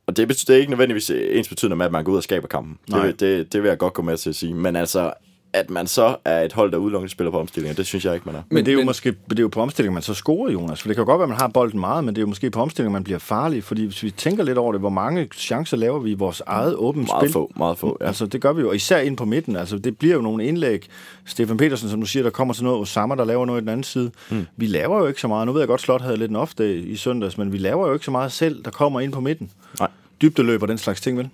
Og det betyder ikke nødvendigvis ens betydende med, at man går ud og skaber kampen. Det Nej. vil, det, det vil jeg godt gå med til at sige. Men altså, at man så er et hold, der udelukkende spiller på omstillinger, det synes jeg ikke, man er. Men det er jo men- måske det er jo på omstilling, man så scorer, Jonas. For det kan jo godt være, at man har bolden meget, men det er jo måske på omstilling, man bliver farlig. Fordi hvis vi tænker lidt over det, hvor mange chancer laver vi i vores eget åbent Meget spil? få, meget få, ja. Altså, det gør vi jo, og især ind på midten. Altså, det bliver jo nogle indlæg. Stefan Petersen, som du siger, der kommer til noget. Osama, der laver noget i den anden side. Mm. Vi laver jo ikke så meget. Nu ved jeg godt, Slot havde lidt en off i søndags, men vi laver jo ikke så meget selv, der kommer ind på midten. Nej. Dybdeløb og den slags ting, vel?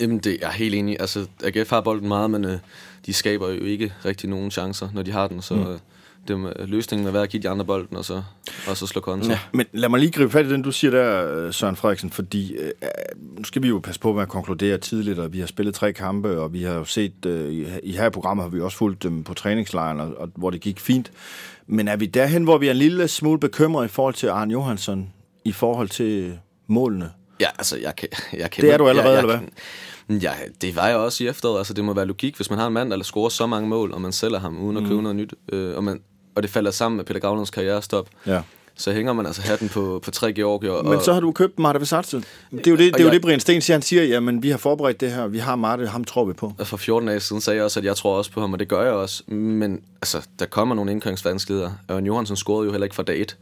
Jamen, det er jeg helt enig. Altså, AGF har bolden meget, men øh, de skaber jo ikke rigtig nogen chancer, når de har den. Så mm. øh, det løsningen er være at give de andre bolden, og så, og så slå kontra. Ja. Men lad mig lige gribe fat i den, du siger der, øh, Søren Frederiksen, fordi øh, nu skal vi jo passe på med at konkludere tidligt, og vi har spillet tre kampe, og vi har jo set, øh, i, her program har vi også fulgt dem på træningslejren, og, og, hvor det gik fint. Men er vi derhen, hvor vi er en lille smule bekymret i forhold til Arne Johansson, i forhold til målene? Ja, altså, jeg kan... Jeg kan Det er du allerede, jeg, jeg, eller hvad? Ja, det var jeg også i efteråret. Altså, det må være logik, hvis man har en mand, der scorer så mange mål, og man sælger ham uden at købe noget nyt, øh, og, man, og det falder sammen med Peter Gavlunds karrierestop, Ja. så hænger man altså hatten på, på tre Georgier. Og, Men så har du købt Marte Vesatse. Det er jo det, det, er jo jeg- det Brian Sten siger. Han siger, jamen vi har forberedt det her, vi har Marte, ham tror vi på. Og for 14 dage siden sagde jeg også, at jeg tror også på ham, og det gør jeg også. Men altså, der kommer nogle indkøringsvanskeligheder. Og Johansson scorede jo heller ikke fra dag 1.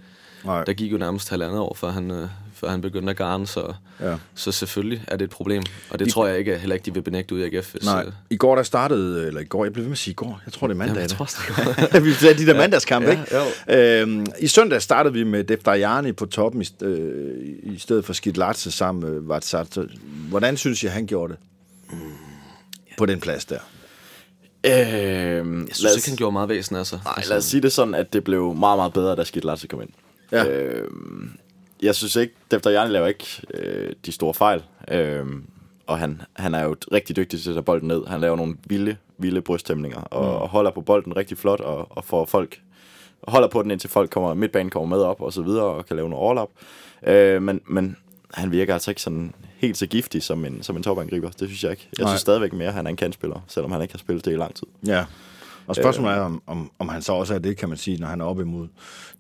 Nej. Der gik jo nærmest halvandet år, før han, øh, før han begyndte at garne, så, Ja. så selvfølgelig er det et problem. Og det tror jeg ikke, heller ikke, de vil benægte ud i AGF. Hvis, Nej, øh, i går der startede, eller i går, jeg blev ved med at sige i går, jeg tror det er mandag. Jamen, jeg tror det vi sagde de der mandagskampe, Ja, ikke? Øhm, I søndag startede vi med Deftajani på toppen i, øh, i stedet for Skidlatse sammen med Vatsat. Hvordan synes jeg, han gjorde det? På den plads der. Øhm, jeg synes ikke, han gjorde meget væsen, altså. Nej, lad os sige det sådan, at det blev meget, meget bedre, da Skidt Larsen kom ind. Ja. Øhm, jeg synes ikke, Defter Jarni laver ikke øh, de store fejl. Øhm, og han, han er jo rigtig dygtig til at tage bolden ned. Han laver nogle vilde, vilde brysttæmninger, og, mm. og holder på bolden rigtig flot, og, og får folk holder på den, indtil folk kommer, midtbanen kommer med op, og så videre, og kan lave nogle overlap. Øh, men, men han virker altså ikke sådan helt så giftig som en, som en topangriber. Det synes jeg ikke. Jeg Nej. synes stadigvæk mere, at han er en kantspiller, selvom han ikke har spillet det i lang tid. Ja. Og spørgsmålet er, om, om, om han så også er det, kan man sige, når han er oppe imod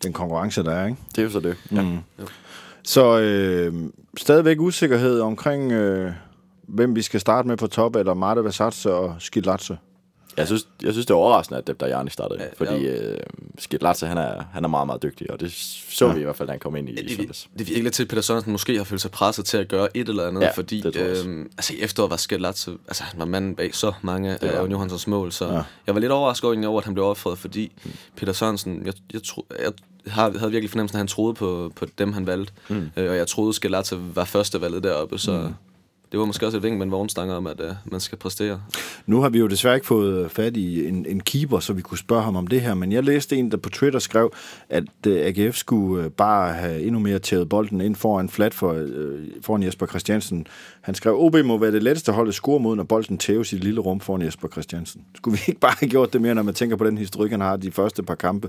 den konkurrence, der er, ikke? Det er jo så det. Ja. Mm. Så øh, stadigvæk usikkerhed omkring, øh, hvem vi skal starte med på top, eller Marte Vasatse og Skidlatse. Jeg synes, jeg synes, det er overraskende, at Debda Jarni startede, Ja, ja, fordi øh, Skid Latze, han er, han er meget, meget dygtig, og det så ja. vi i hvert fald, da han kom ind i, i det, søndags. det virker lidt til, at Peter Sørensen måske har følt sig presset til at gøre et eller andet, Ja, fordi det øhm, altså, i efteråret var Skelatse, altså han var manden bag så mange af han. Johanssons mål, så Ja. ja. jeg var lidt overrasket over, at han blev offret, fordi mm. Peter Sørensen, jeg, jeg, tro, jeg har, havde virkelig fornemmelsen, at han troede på, på dem, han valgte, mm. øh, og jeg troede, Skelatse var første valget deroppe, så mm det var måske også et vink med en vognstang om, at øh, man skal præstere. Nu har vi jo desværre ikke fået øh, fat i en, en keeper, så vi kunne spørge ham om det her, men jeg læste en, der på Twitter skrev, at øh, AGF skulle øh, bare have endnu mere tævet bolden ind foran flat for, øh, foran Jesper Christiansen. Han skrev, OB må være det letteste hold at score mod, når bolden tæves i det lille rum foran Jesper Christiansen. Skulle vi ikke bare have gjort det mere, når man tænker på den historik, han har de første par kampe?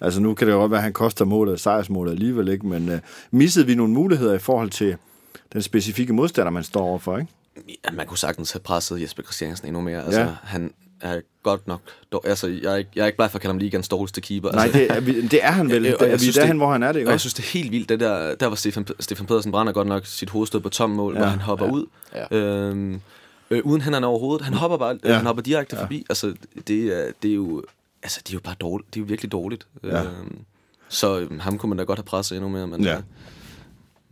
Altså nu kan det jo godt være, at han koster målet, sejrsmålet alligevel ikke, men øh, missede vi nogle muligheder i forhold til den specifikke modstander, man står overfor, ikke? Ja, man kunne sagtens have presset Jesper Christiansen endnu mere. Altså, Ja. han er godt nok... dår- Altså, jeg er ikke, jeg er ikke bleg for at kalde ham ligaens dårligste keeper. Nej, altså, det er, vi- det er han vel. Øh, Det og er jeg vi synes, derhen, det- hvor han er det, ikke? Og jeg synes, det er helt vildt, det der, der var Stefan, Stefan Pedersen brænder godt nok sit hovedstød på tom mål, ja, hvor han hopper ja, ud, ja. øhm, øh, uden hænderne overhovedet. Han hopper bare, Ja. han hopper direkte ja. forbi. Altså, det er, det er jo, altså, det er jo bare dårligt. Det er jo virkelig dårligt. Ja. Øhm, så øhm, ham kunne man da godt have presset endnu mere, men Ja.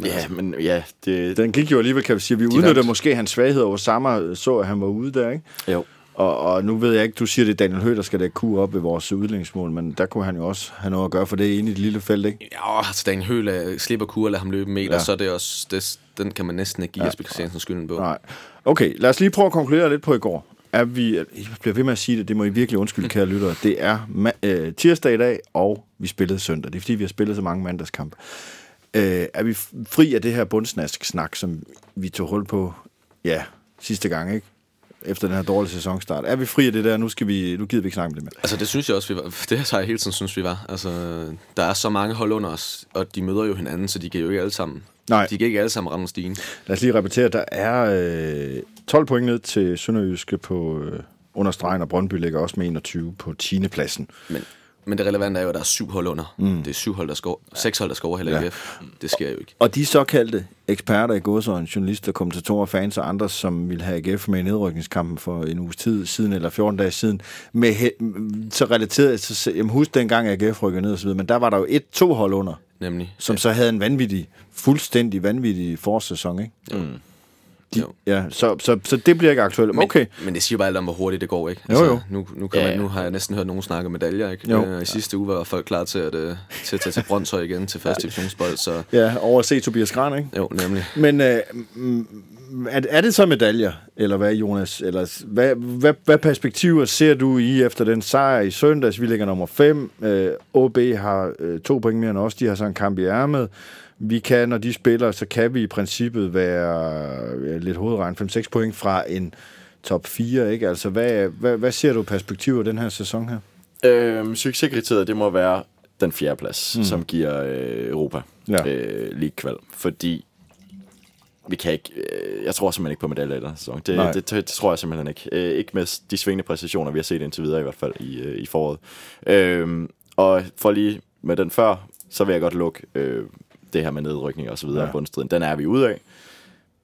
Ja, men ja, det, Den gik jo alligevel, kan vi sige. Vi udnytter måske hans svaghed over Sammer, så at han var ude der, ikke? jo. Og, og nu ved jeg ikke, du siger, det Daniel Høgh, der skal dække kur op ved vores udlændingsmål, men der kunne han jo også have noget at gøre, for det er inde i det lille felt, ikke? Ja, altså Daniel Høgh slipper kur og lader ham løbe en meter, Ja. så er det også, det, den kan man næsten ikke give ja. Jesper Christiansen skylden på. Nej. Okay, lad os lige prøve at konkludere lidt på i går. Er vi, jeg bliver ved med at sige det, det må I virkelig undskylde, kære lyttere. Det er øh, tirsdag i dag, og vi spillede søndag. Det er fordi, vi har spillet så mange mandagskampe. Øh, er vi fri af det her bundsnask-snak, som vi tog hul på, ja, sidste gang, ikke? Efter den her dårlige sæsonstart. Er vi fri af det der? Nu, skal vi, nu gider vi ikke snakke om det mere. Altså, det synes jeg også, vi var. Det har jeg hele tiden synes, vi var. Altså, der er så mange hold under os, og de møder jo hinanden, så de kan jo ikke alle sammen. Nej. De kan ikke alle sammen ramme stigen. Lad os lige repetere, der er øh, 12 point ned til Sønderjyske på øh, understregen, og Brøndby ligger også med 21 på 10. pladsen. Men, men det relevante er jo, at der er syv hold under. Mm. Det er syv hold, der skal over, seks hold, der skal overhælde ja. AGF. Det sker jo ikke. Og de såkaldte eksperter i godsøjen, journalister, kommentatorer, fans og andre, som ville have AGF med i nedrykningskampen for en uges tid siden, eller 14 dage siden, med så relateret, så, jamen husk dengang AGF rykkede ned og så videre, men der var der jo et, to hold under, Nemlig. som så havde en vanvittig, fuldstændig vanvittig forsæson, ikke? Mm. De, Jo. ja, så, så, så det bliver ikke aktuelt. Men, okay, Men det siger bare alt om, hvor hurtigt det går, ikke? Altså, Jo, jo. Nu, nu, kan Ja, man, ja. nu har jeg næsten hørt nogen snakke medaljer, ikke? Jo. Øh, I sidste uge var folk klar til at, øh, til at tage til Brøndshøj igen til første divisionsbold, så ja, over at se Tobias Gran, ikke? jo, nemlig. Men øh, mm, er, er det så medaljer, eller hvad, Jonas? Eller hvad, hvad, hvad perspektiver ser du i efter den sejr i søndags? Vi ligger nummer 5. Øh, OB har øh, to point mere end os. De har så en kamp i ærmet. Vi kan, når de spiller, så kan vi i princippet være lidt hovedregn 5-6 point fra en top 4, ikke? Altså, hvad, hvad, hvad ser du perspektiver den her sæson her? Øhm, succeskriteriet, det må være den fjerde plads, mm. som giver øh, Europa Ja. øh, League kval. Fordi vi kan ikke, øh, jeg tror simpelthen ikke på medaljer i den sæson. Det, det, det, det, tror jeg simpelthen ikke. Øh, ikke med de svingende præstationer, vi har set indtil videre i hvert fald i, øh, i foråret. Øhm, og for lige med den før, så vil jeg godt lukke øh, det her med nedrykning og så videre Ja. ja. bundstriden. Den er vi ude af.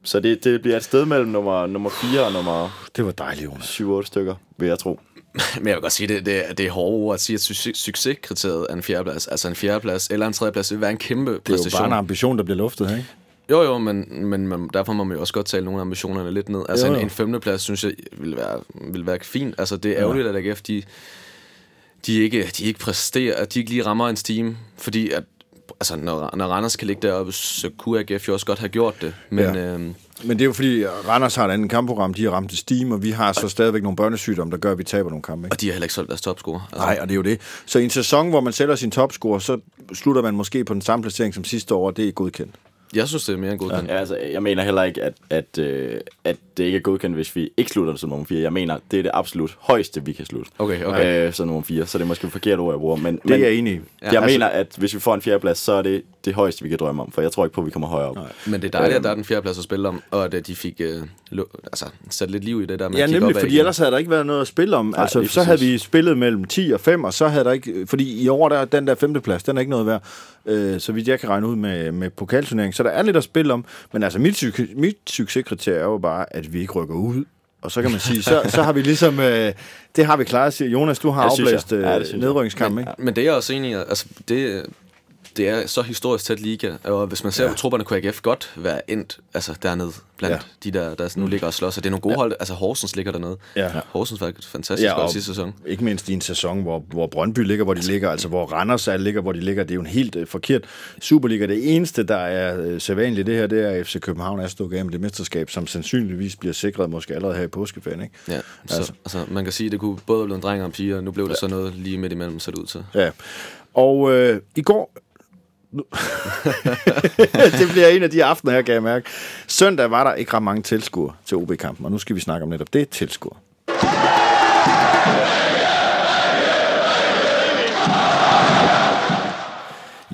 Så det, det bliver et sted mellem nummer, nummer 4 og nummer Det var dejligt, Jonas. 7-8 stykker, vil jeg tro. Men jeg vil godt sige, det, det, er- det er hårde ord at sige, at succes, succeskriteriet er en fjerdeplads. Altså en fjerdeplads eller en tredjeplads, det vil være en kæmpe Det er jo præstation. bare en ambition, der bliver luftet her, ikke? Jo, jo, men, men man, derfor må man jo også godt tale nogle af ambitionerne lidt ned. Altså Jo, en, jo. en femteplads, synes jeg, vil være, vil være fint. Altså det er ærgerligt, at AGF, de, de, ikke, de ikke præsterer, at de ikke lige rammer en steam, fordi at altså, når, når Randers kan ligge deroppe, så kunne AGF jo også godt have gjort det. Men Ja. øhm, Men det er jo fordi, Randers har et andet kampprogram, de har ramt til Steam, og vi har så stadigvæk nogle børnesygdomme, der gør, at vi taber nogle kampe. Ikke? og de har heller ikke solgt deres topscorer. Altså, Nej, og det er jo det. Så i en sæson, hvor man sælger sin topscore, så slutter man måske på den samme placering som sidste år, og det er godkendt. Jeg synes, det er mere end godkendt. Ja, altså, jeg mener heller ikke, at, at, øh, at det ikke er godkendt, hvis vi ikke slutter som nummer 4. Jeg mener, det er det absolut højeste, vi kan slutte. Okay, okay. Øh, så nummer 4, så det er måske et forkert ord, jeg bruger. Men, Det men er jeg enig i. jeg Ja, altså- mener, at hvis vi får en fjerdeplads, så er det det højeste, vi kan drømme om. For jeg tror ikke på, at vi kommer højere op. Nej. Men det er dejligt, at der er den fjerde plads at spille om, og at øh, de fik øh, altså, sat lidt liv i det der med Ja, at kigge nemlig, fordi igen. ellers havde der ikke været noget at spille om. Nej, altså, så havde præcis. vi spillet mellem 10 og 5, og så havde der ikke... Fordi i år, der er den der femteplads, den er ikke noget værd. Øh, så vidt jeg kan regne ud med, med pokalturnering. Så der er lidt at spille om. Men altså, mit, succes, mit succeskriterie er jo bare, at vi ikke rykker ud. Og så kan man sige, så, så har vi ligesom... Øh, det har vi klaret, siger Jonas. Du har Ja, afblæst. Ja, øh, jeg. nedrykningskamp, ikke? Men det er jeg også enig i. Altså, det, det er så historisk tæt liga, og hvis man ser ja. på trupperne, kunne AGF godt være endt altså, dernede blandt Ja. ja. de der, der nu ligger og slås. Og det er nogle gode ja. hold. Altså, Horsens ligger dernede. Ja. Horsens var fantastisk ja, godt sidste sæson. Ikke mindst i en sæson, hvor, hvor Brøndby ligger, hvor de ligger, altså hvor Randers er, ligger, hvor de ligger. Det er jo en helt øh, forkert Superliga. Det eneste, der er øh, sædvanligt det her, det er at FC København er stået af med det mesterskab, som sandsynligvis bliver sikret måske allerede her i påskeferien. Ikke? Ja, så, Altså. altså. altså, man kan sige, at det kunne både blive en dreng og en pige, og nu blev det så noget lige midt imellem, så det ud til. Ja. Og øh, i går... Det bliver en af de aftener jeg kan jeg mærke. Søndag var der ikke ret mange tilskuere til OB-kampen, og nu skal vi snakke om netop det tilskuer.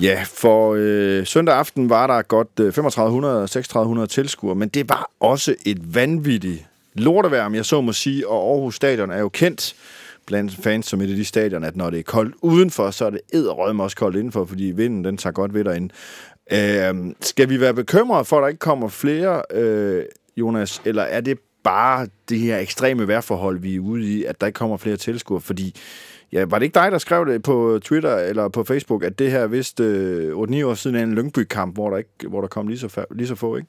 Ja, for øh, søndag aften var der godt øh, 3500 3600 tilskuere, men det var også et vanvittigt lortevejr, om jeg så må sige, og Aarhus Stadion er jo kendt blandt fans som et af de stadion, at når det er koldt udenfor, så er det edderrødme også koldt indenfor, fordi vinden den tager godt ved derinde. Øh, skal vi være bekymrede for, at der ikke kommer flere, øh, Jonas, eller er det bare det her ekstreme vejrforhold, vi er ude i, at der ikke kommer flere tilskuere? Fordi Ja, var det ikke dig, der skrev det på Twitter eller på Facebook, at det her vist øh, 8-9 år siden er en Lyngby-kamp, hvor der, ikke, hvor der kom lige så, lige så få, ikke?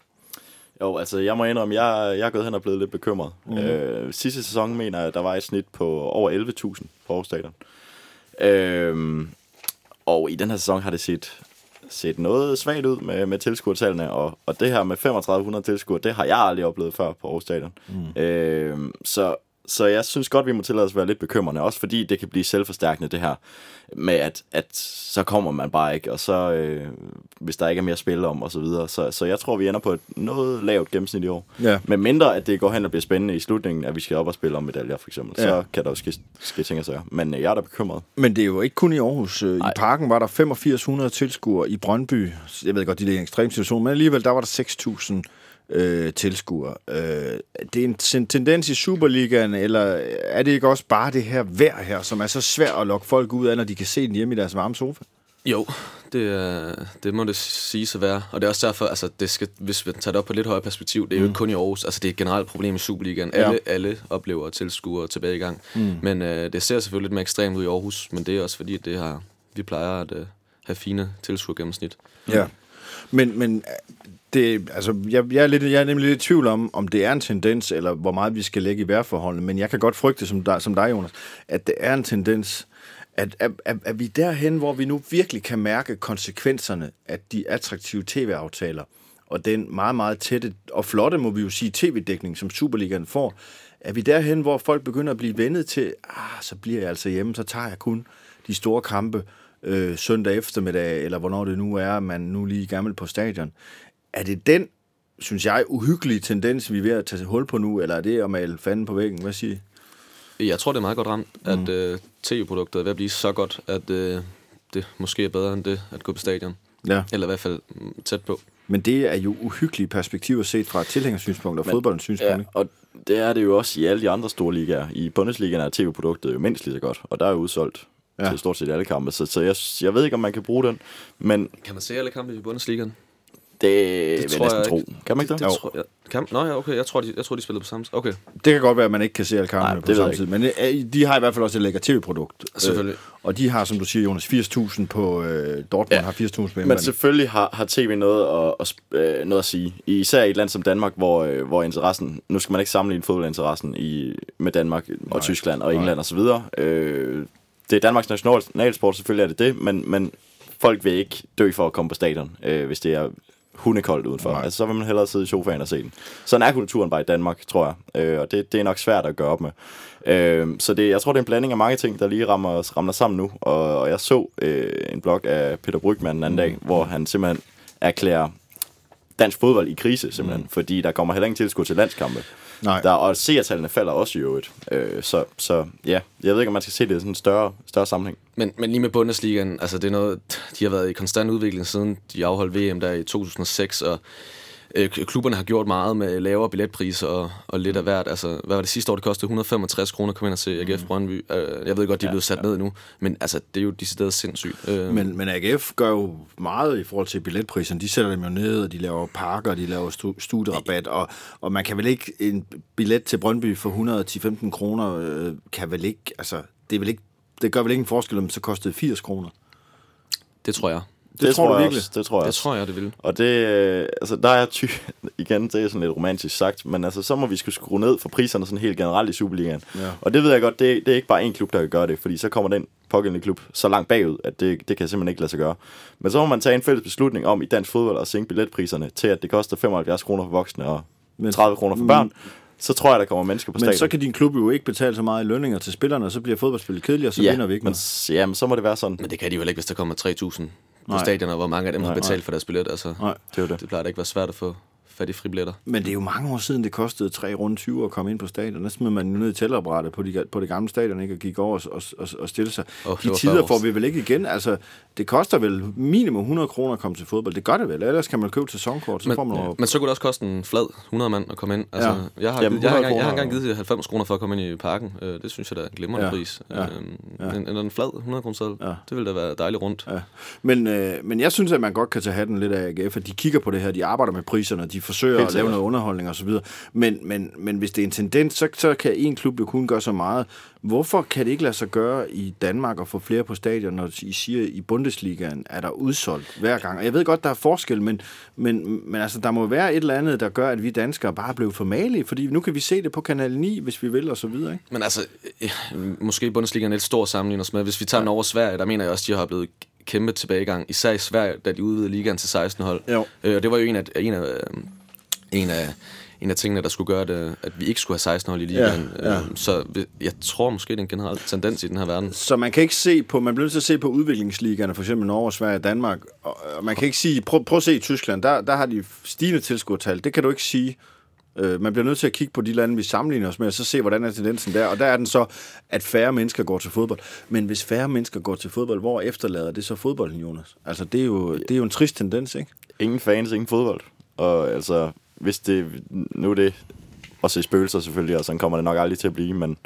Jo, altså jeg må indrømme, jeg, jeg er gået hen og blevet lidt bekymret. Mm. Øh, sidste sæson mener jeg, der var et snit på over 11.000 på Aarhus Stadion. Øh, og i den her sæson har det set, set noget svagt ud med, med tilskuertallene, og, og det her med 3500 tilskuere, det har jeg aldrig oplevet før på Aarhus Stadion. Mm. Øh, så, så jeg synes godt, vi må tillade os at være lidt bekymrende, også fordi det kan blive selvforstærkende det her med, at, at så kommer man bare ikke, og så øh, hvis der ikke er mere at spille om, og så videre. Så, så jeg tror, vi ender på et noget lavt gennemsnit i år. Ja. Men mindre, at det går hen og bliver spændende i slutningen, at vi skal op og spille om medaljer, for eksempel. Ja. Så kan der jo ske, ske ting og sager. Men øh, jeg er da bekymret. Men det er jo ikke kun i Aarhus. Øh, I Nej. parken var der 8500 tilskuere i Brøndby. Jeg ved godt, det er en ekstrem situation, men alligevel, der var der 6000 øh, tilskuere. Øh, det er en ten- tendens i Superligaen, eller er det ikke også bare det her vejr her, som er så svært at lokke folk ud af, når de kan se den hjemme i deres varme sofa? Jo, det, det må det sige at være. Og det er også derfor, altså, det skal, hvis vi tager det op på et lidt højere perspektiv, det er jo ikke kun i Aarhus. Altså, det er et generelt problem i Superligaen. Ja. Alle, alle oplever tilskuere tilbage i gang. Mm. Men øh, det ser selvfølgelig lidt mere ekstremt ud i Aarhus, men det er også fordi, det har, vi plejer at øh, have fine tilskuere gennemsnit. Ja. Men, men det, altså, jeg, jeg, er lidt, jeg er nemlig lidt i tvivl om, om det er en tendens, eller hvor meget vi skal lægge i værforholdene, Men jeg kan godt frygte, som dig, som dig Jonas, at det er en tendens, at, at, at, at vi derhen, hvor vi nu virkelig kan mærke konsekvenserne af de attraktive tv-aftaler, og den meget, meget tætte og flotte, må vi jo sige, tv-dækning, som Superligaen får, er vi derhen, hvor folk begynder at blive vendet til, ah, så bliver jeg altså hjemme, så tager jeg kun de store kampe øh, søndag eftermiddag, eller hvornår det nu er, man nu lige gammel på stadion. Er det den, synes jeg, uhyggelige tendens, vi er ved at tage hul på nu, eller er det at male fanden på væggen? Hvad siger I? Jeg tror, det er meget godt ramt, at øh, tv-produktet er ved at blive så godt, at øh, det måske er bedre end det at gå på stadion. Ja. Eller i hvert fald mm, tæt på. Men det er jo uhyggelige perspektiver set fra tilhængersynspunkt og fodboldens synspunkt. Ja, og det er det jo også i alle de andre store ligaer. I Bundesligaen er tv-produktet jo mindst lige så godt, og der er jo udsolgt ja. til stort set alle kampe. Så, så jeg, jeg ved ikke, om man kan bruge den, men Kan man se alle kampe i Bundesligaen? Det, det vil tror jeg næsten jeg tro. ikke. Kan man ikke det? Det tror jeg. Kan, nå ja, okay. Jeg tror, de, jeg tror, de spillede på samme Okay, Det kan godt være, at man ikke kan se alle kampene på det samme tid, men øh, de har i hvert fald også et lækkert tv-produkt. Selvfølgelig. Øh, og de har, som du siger, Jonas, 80.000 på øh, Dortmund ja. Har 80.000 på Men selvfølgelig har, har tv noget at, at, øh, noget at sige. Især i et land som Danmark, hvor, øh, hvor interessen... Nu skal man ikke sammenligne fodboldinteressen i, med Danmark og Nej. Tyskland og England Nej. og så videre. Øh, det er Danmarks nationalsport, selvfølgelig er det det, men, men folk vil ikke dø for at komme på stadion, øh, hvis det er hundekoldt udenfor. Nej. Altså, så vil man hellere sidde i sofaen og se den. Sådan er kulturen bare i Danmark, tror jeg. Øh, og det, det er nok svært at gøre op med. Øh, så det, jeg tror, det er en blanding af mange ting, der lige rammer, rammer sammen nu. Og, og jeg så øh, en blog af Peter Brygman den anden dag, hvor han simpelthen erklærer dansk fodbold i krise, simpelthen. Mm. Fordi der kommer heller ingen tilskud til landskampe. Nej. Der, og seertallene falder også i øvrigt. Øh, så, så ja, jeg ved ikke, om man skal se det i sådan en større, større sammenhæng. Men, men lige med Bundesligaen, altså det er noget, de har været i konstant udvikling siden de afholdt VM der i 2006, og øh, klubberne har gjort meget med lavere billetpriser og, og lidt af hvert. Altså, hvad var det sidste år, det kostede 165 kroner at komme ind og se AGF Brøndby. Øh, jeg ved godt, de er blevet sat ned nu, men altså, det er jo decideret sindssygt. Øh, Men, men AGF gør jo meget i forhold til billetpriserne. De sætter dem jo ned, og de laver pakker, de laver stu- studierabat, og, og man kan vel ikke, en billet til Brøndby for 110-15 kroner, øh, kan vel ikke, altså, det, er vel ikke, det gør vel ikke en forskel, om det så kostede 80 kroner. det tror jeg. Det tror du jeg virkelig? Også, det tror jeg Det også. tror jeg, det vil. Og det, øh, altså der er ty igen, det er sådan lidt romantisk sagt, men altså så må vi skulle skrue ned for priserne sådan helt generelt i Superligaen. Ja. Og det ved jeg godt, det, det er ikke bare én klub, der kan gøre det, fordi så kommer den pågældende klub så langt bagud, at det, det kan simpelthen ikke lade sig gøre. Men så må man tage en fælles beslutning om i dansk fodbold at sænke billetpriserne til, at det koster 75 kroner for voksne og Men- 30 kroner for børn. Så tror jeg, der kommer mennesker på Men stadion. så kan din klub jo ikke betale så meget i lønninger til spillerne, og så bliver fodboldspillet kedeligt, og så ja, vinder vi ikke men, noget. s- ja, men så må det være sådan. Men det kan de jo heller ikke, hvis der kommer 3.000 på Nej. stadion, og hvor mange af dem har betalt for deres billet. Altså, Nej. Det jo det. det plejer da ikke at være svært at få fat i fribilletter. Men det er jo mange år siden, det kostede 3 runde 20 at komme ind på stadion. Der smed man jo ned i tællapparatet på, de, på det gamle stadion, ikke? og gik over og, og, og, og stille sig. Oh, de tider får vi vel ikke igen. Altså, det koster vel minimum 100 kroner at komme til fodbold. Det gør det vel. Ellers kan man købe sæsonkort, så Men, får man jo... men så kunne det også koste en flad 100 mand at komme ind. Altså, Ja. jeg, har, Jamen, jeg, har, 100 engang- jeg har engang givet 90 kroner for at komme ind i parken. Øh, det synes jeg da er en glimrende Ja. pris. Ja. Øhm, Ja. En, en flad 100 kroner seddel. Ja. Det ville da være dejligt rundt. Ja. Men, øh, men jeg synes, at man godt kan tage hatten lidt af AGF, at de kigger på det her, de arbejder med priserne, de forsøger Helt at lave noget underholdning osv. Men, men, men hvis det er en tendens, så, så kan en klub jo kun gøre så meget. Hvorfor kan det ikke lade sig gøre i Danmark at få flere på stadion, når I siger, at i Bundesligaen er der udsolgt hver gang? Og jeg ved godt, der er forskel, men, men, men altså, der må være et eller andet, der gør, at vi danskere bare blevet for malige, fordi nu kan vi se det på Kanal 9, hvis vi vil, og så videre. Ikke? Men altså, øh, måske Bundesliga er lidt stor sammenligning os med. Hvis vi tager ja. Og Sverige, der mener jeg også, de har blevet kæmpe tilbagegang. Især i Sverige, da de udvidede ligaen til 16 hold. Jo. Øh, og det var jo en af, en af, øh, en af, en af tingene, der skulle gøre det, at vi ikke skulle have 16 hold i ligaen. Ja, ja. Øh, så jeg tror måske, det er en generel tendens i den her verden. Så man kan ikke se på, man bliver nødt til at se på udviklingsligerne, for eksempel Norge, Sverige og Danmark, og man kan ikke sige, prøv, prøv at se i Tyskland, der, der har de stigende tilskuertal, det kan du ikke sige. Øh, man bliver nødt til at kigge på de lande, vi sammenligner os med, og så se, hvordan er tendensen der. Og der er den så, at færre mennesker går til fodbold. Men hvis færre mennesker går til fodbold, hvor efterlader det så fodbolden, Jonas? Altså, det er jo, det er jo en trist tendens, ikke? ingen fans, ingen fodbold. Og altså, hvis det, nu er det at se spøgelser selvfølgelig, og sådan kommer det nok aldrig til at blive, men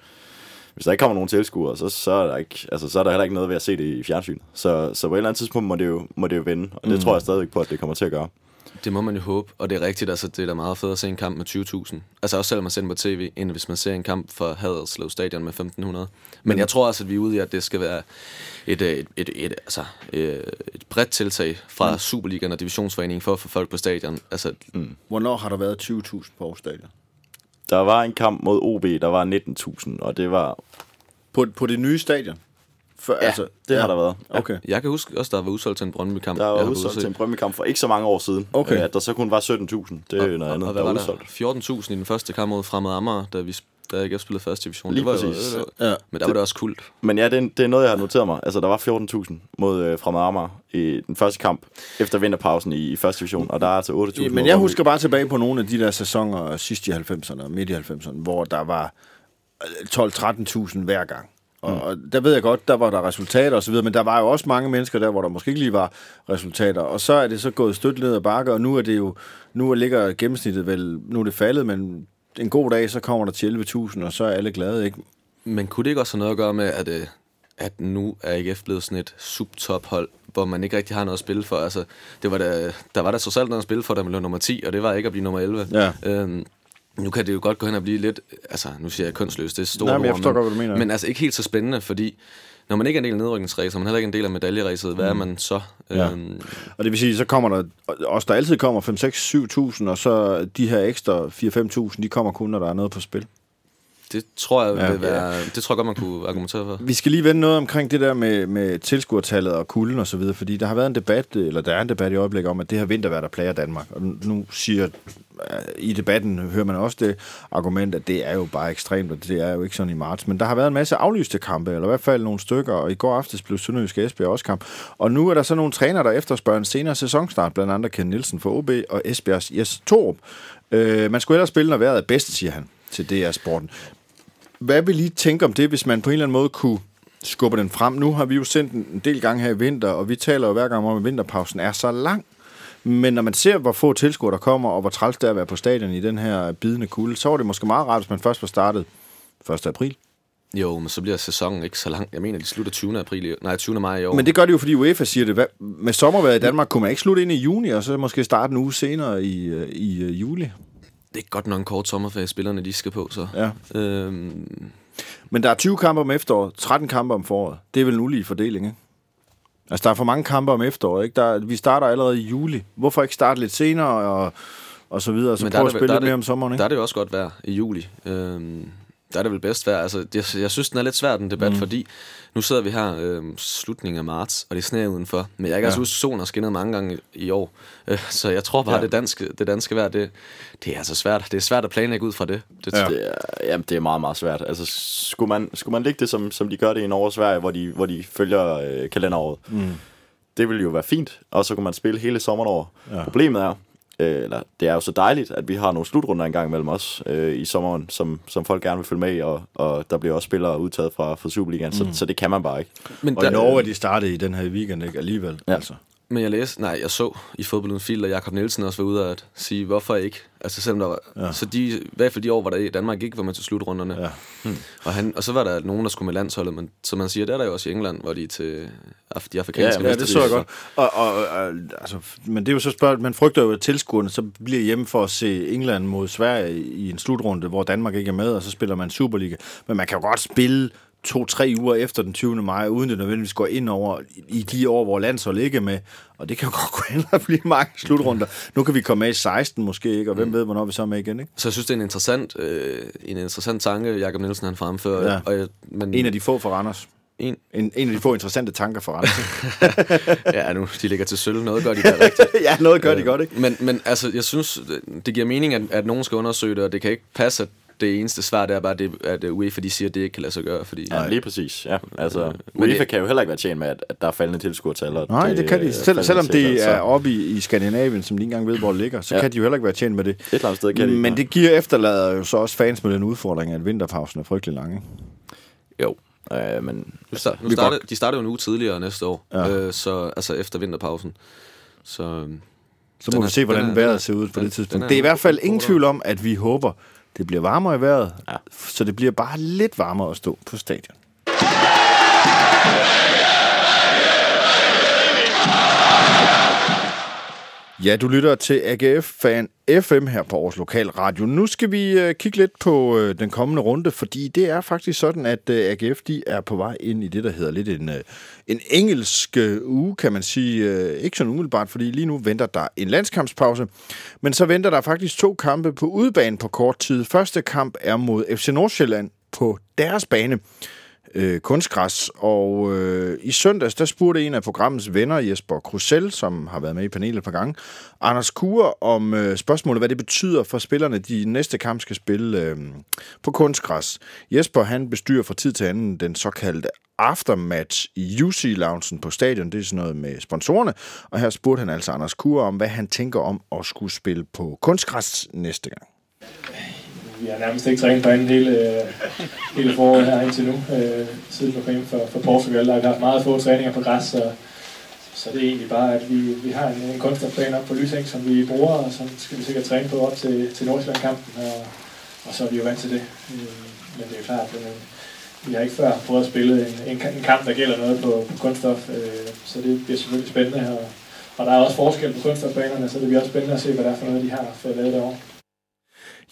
hvis der ikke kommer nogen tilskuere, så, så, er der ikke, altså, så er der heller ikke noget ved at se det i fjernsyn. Så, så på et eller andet tidspunkt må det jo, må det jo vende, og det mm. tror jeg stadigvæk på, at det kommer til at gøre. Det må man jo håbe, og det er rigtigt, altså det er da meget fedt at se en kamp med 20.000. Altså også selvom man ser den på tv, end hvis man ser en kamp for Haderslev Stadion med 1.500. Men jeg tror også, at vi er ude i, at det skal være et, et, et, et, et, altså, et bredt tiltag fra mm. Superligaen og Divisionsforeningen for at få folk på stadion. Altså, mm. Hvornår har der været 20.000 på Aarhus Stadion? Der var en kamp mod OB, der var 19.000, og det var... På, på det nye stadion? For, ja, altså, det ja. har der været. Okay. Jeg kan huske også, der var udsolgt til en Brøndby-kamp. Der var udsolgt til en Brøndby-kamp for ikke så mange år siden. Okay. At der så kun var 17.000. Det er og, noget andet, og, og der var udsolgt. 14.000 i den første kamp mod Fremad Amager, da vi da jeg spillede første division. Lige det var præcis. Jo, det var, ja. Men der var det også kult. Men ja, det er, det er noget, jeg har noteret mig. Altså, der var 14.000 mod øh, Fremad Amager i den første kamp efter vinterpausen i, i første division, og der er altså 8.000. Ja, men jeg husker bare tilbage på nogle af de der sæsoner sidst i 90'erne og midt i 90'erne, hvor der var 12-13.000 hver gang. Og, mm. og der ved jeg godt, der var der resultater osv., men der var jo også mange mennesker der, hvor der måske ikke lige var resultater. Og så er det så gået stødt ned ad bakke, og nu er det jo, nu ligger gennemsnittet vel, nu er det faldet, men en god dag, så kommer der til 11.000, og så er alle glade, ikke? Men kunne det ikke også have noget at gøre med, at, øh, at nu er IKF blevet sådan et subtop-hold, hvor man ikke rigtig har noget at spille for? Altså, det var der, der var der så selv noget at spille for, da man lå nummer 10, og det var ikke at blive nummer 11. Ja. Øhm, nu kan det jo godt gå hen og blive lidt, altså nu siger jeg kønsløst, det er stort Nej, men jeg forstår ord, men, godt, hvad du mener. Men altså ikke helt så spændende, fordi når man ikke er en del af nedrykningsræset, og man heller ikke er en del af medaljeræset, hvad mm. er man så? Ja. Øhm, og det vil sige, så kommer der, også der altid kommer 5, 6, 7.000, og så de her ekstra 4-5.000, de kommer kun, når der er noget på spil. Det tror jeg ja, vil være, det tror jeg godt, man kunne argumentere for. Vi skal lige vende noget omkring det der med, med tilskuertallet og kulden og så videre, fordi der har været en debat, eller der er en debat i øjeblikket om, at det her vintervejr, der plager Danmark. Og nu siger i debatten hører man også det argument, at det er jo bare ekstremt, og det er jo ikke sådan i marts. Men der har været en masse aflyste kampe, eller i hvert fald nogle stykker, og i går aftes blev Sønderjysk Esbjerg også kamp. Og nu er der så nogle træner, der efterspørger en senere sæsonstart, blandt andet Ken Nielsen for OB og Esbjergs Jes Torup. Øh, man skulle ellers spille, når vejret er bedst, siger han til DR Sporten. Hvad vil I tænke om det, hvis man på en eller anden måde kunne skubbe den frem? Nu har vi jo sendt en del gange her i vinter, og vi taler jo hver gang om, at vinterpausen er så lang. Men når man ser, hvor få tilskuere der kommer, og hvor træls det er at være på stadion i den her bidende kulde, så var det måske meget rart, hvis man først var startet 1. april. Jo, men så bliver sæsonen ikke så lang. Jeg mener, de slutter 20. april, nej, 20. maj i år. Men det gør det jo, fordi UEFA siger det. med sommervejret i Danmark kunne man ikke slutte ind i juni, og så måske starte en uge senere i, øh, i uh, juli det er godt nok en kort sommerferie, spillerne de skal på, så... Ja. Øhm. Men der er 20 kampe om efteråret, 13 kampe om foråret. Det er vel en ulige fordeling, ikke? Altså, der er for mange kampe om efteråret, ikke? Der, vi starter allerede i juli. Hvorfor ikke starte lidt senere, og, og så videre, så prøve at spille lidt mere om sommeren, ikke? Der er det jo også godt vejr i juli. Øhm, der er det vel bedst vejr. Altså, jeg, jeg synes, den er lidt svær, den debat, mm. fordi nu sidder vi her øh, slutningen af marts, og det sneer udenfor. Men jeg kan ja. også huske, at solen har skinnet mange gange i, i år. Øh, så jeg tror bare, ja. det, danske, det danske vejr, det, det er altså svært. Det er svært at planlægge ud fra det. Det, ja. det, er, jamen, det er meget, meget svært. Altså, skulle man, skulle man ligge det, som, som de gør det i Norge og Sverige, hvor de, hvor de følger øh, kalenderåret, mm. det ville jo være fint, og så kunne man spille hele sommeren over. Ja. Problemet er, øh, eller det er jo så dejligt, at vi har nogle slutrunder engang mellem os øh, i sommeren, som, som folk gerne vil følge med i, og, og der bliver også spillere udtaget fra, fra Superligaen, mm. så, så det kan man bare ikke. Men og der, i Norge er de startet i den her weekend, ikke? Alligevel, ja. altså. Men jeg læste, nej, jeg så i fodbolden Fil, og Jakob Nielsen også var ude at sige, hvorfor ikke? Altså selvom der var, ja. så de, i hvert fald de år, hvor der i Danmark ikke var med til slutrunderne. Ja. Hmm. Og, han, og så var der nogen, der skulle med landsholdet, men som man siger, der er der jo også i England, hvor de er til de afrikanske ja, ja, det så jeg godt. Og, og, og, altså, men det er jo så spørgsmålet, man frygter jo, at tilskuerne så bliver hjemme for at se England mod Sverige i en slutrunde, hvor Danmark ikke er med, og så spiller man Superliga. Men man kan jo godt spille to-tre uger efter den 20. maj, uden det nødvendigvis går ind over i de år, hvor landshold ikke er med. Og det kan jo godt gå hen og blive mange slutrunder. Nu kan vi komme med i 16 måske, ikke? og hvem mm. ved, hvornår vi så er med igen. Ikke? Så jeg synes, det er en interessant, øh, en interessant tanke, Jakob Nielsen han fremfører. Ja. Og men... En af de få for Randers. En, en, en af de få interessante tanker for Randers. ja, nu de ligger til sølv. Noget gør de der rigtigt. ja, noget gør de godt, ikke? Men, men altså, jeg synes, det giver mening, at, at nogen skal undersøge det, og det kan ikke passe, at det eneste svar, det er bare, det, at UEFA de siger, at det ikke kan lade sig gøre. Fordi, ja, lige præcis. Ja. Altså, UEFA det, kan jo heller ikke være tjent med, at, at der er faldende tilskuertal. Nej, det, det kan de. Selv, selvom det er oppe i, i Skandinavien, som de ikke engang ved, hvor det ligger, så ja. kan de jo heller ikke være tjent med det. Et eller andet sted kan de Men det giver efterlader jo så også fans med den udfordring, at vinterpausen er frygtelig lang. Ikke? Jo, Øh, men nu start, nu starter, de starter jo en uge tidligere næste år, ja. øh, så altså efter vinterpausen. Så Så må vi se, hvordan den er- vejret er- ser ud på den- det tidspunkt. den er Det er i hvert fald ingen tvivl om, at vi håber, det bliver varmere i vejret, Ja. så det bliver bare lidt varmere at stå på stadion. Ja, du lytter til AGF Fan FM her på Aarhus Lokal Radio. Nu skal vi øh, kigge lidt på øh, den kommende runde, fordi det er faktisk sådan, at øh, AGF de er på vej ind i det, der hedder lidt en, øh, en engelsk øh, uge, kan man sige. Øh, ikke sådan umiddelbart, fordi lige nu venter der en landskampspause, men så venter der faktisk to kampe på udebane på kort tid. Første kamp er mod FC Nordsjælland på deres bane øh, kunstgræs. Og øh, i søndags, der spurgte en af programmets venner, Jesper Krusel, som har været med i panelet et par gange, Anders Kure om øh, spørgsmålet, hvad det betyder for spillerne, de næste kamp skal spille øh, på kunstgræs. Jesper, han bestyrer fra tid til anden den såkaldte aftermatch i UC-loungen på stadion. Det er sådan noget med sponsorerne. Og her spurgte han altså Anders Kure om, hvad han tænker om at skulle spille på kunstgræs næste gang. Vi har nærmest ikke trænet på anden hele, øh, hele foråret her indtil nu. Øh, siden vi kom hjem for, for Portugal, der har vi haft meget få træninger på græs, så, så det er egentlig bare, at vi, vi har en, en kunstnerplan op på Lysing, som vi bruger, og som skal vi sikkert træne på op til, til Nordsjælland-kampen, og, og så er vi jo vant til det. Øh, men det er klart, at øh, vi har ikke før prøvet at spille en, en, en kamp, der gælder noget på, på kunststof, øh, så det bliver selvfølgelig spændende. Og, og der er også forskel på kunststofbanerne, så det bliver også spændende at se, hvad der er for noget, de har fået lavet derovre.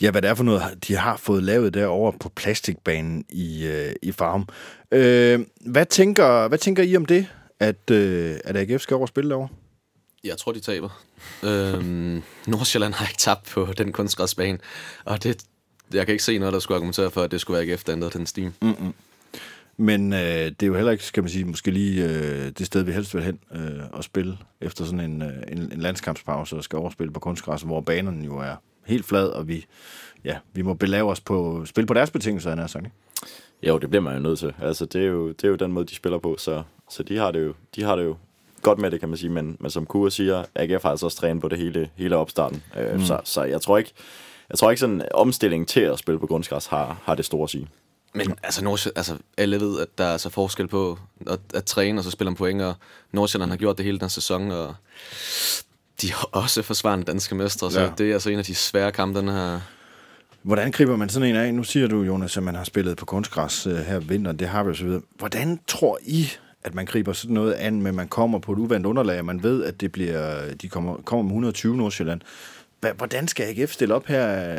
Ja, hvad det er for noget, de har fået lavet derovre på plastikbanen i, øh, i farm. Øh, hvad, tænker, hvad tænker I om det, at, øh, at AGF skal over spille derovre? Jeg tror, de taber. Øhm, Nordsjælland har ikke tabt på den kunstgræsbane, og det, jeg kan ikke se noget, der skulle argumentere for, at det skulle være AGF, der ændrede den steam. Mm-mm. Men øh, det er jo heller ikke, skal man sige, måske lige øh, det sted, vi helst vil hen øh, og spille efter sådan en, øh, en, en landskampspause og skal overspille på kunstgræs, hvor banen jo er helt flad, og vi, ja, vi må belave os på spil på deres betingelser, han er sagt. ikke? Jo, det bliver man jo nødt til. Altså, det er jo, det er jo den måde, de spiller på, så, så de, har det jo, de har det jo godt med det, kan man sige. Men, men som Kure siger, AGF har altså også trænet på det hele, hele opstarten. Øh, så, så jeg tror ikke, jeg tror ikke sådan en omstilling til at spille på kunstgræs har, har det store at sige. Men altså, Nordsjælland, altså, alle ved, at der er så forskel på at, at træne, og så spille om point, og Nordsjælland har gjort det hele den sæson, og de har også forsvarende danske mestre, så Ja. det er altså en af de svære kampe, den her. Hvordan griber man sådan en af? Nu siger du, Jonas, at man har spillet på kunstgræs øh, her vinteren. Det har vi jo så videre. Hvordan tror I, at man griber sådan noget an, at man kommer på et uvandt underlag, og man ved, at det bliver, de kommer, kommer med 120 Nordsjælland? Hvordan skal AGF stille op her?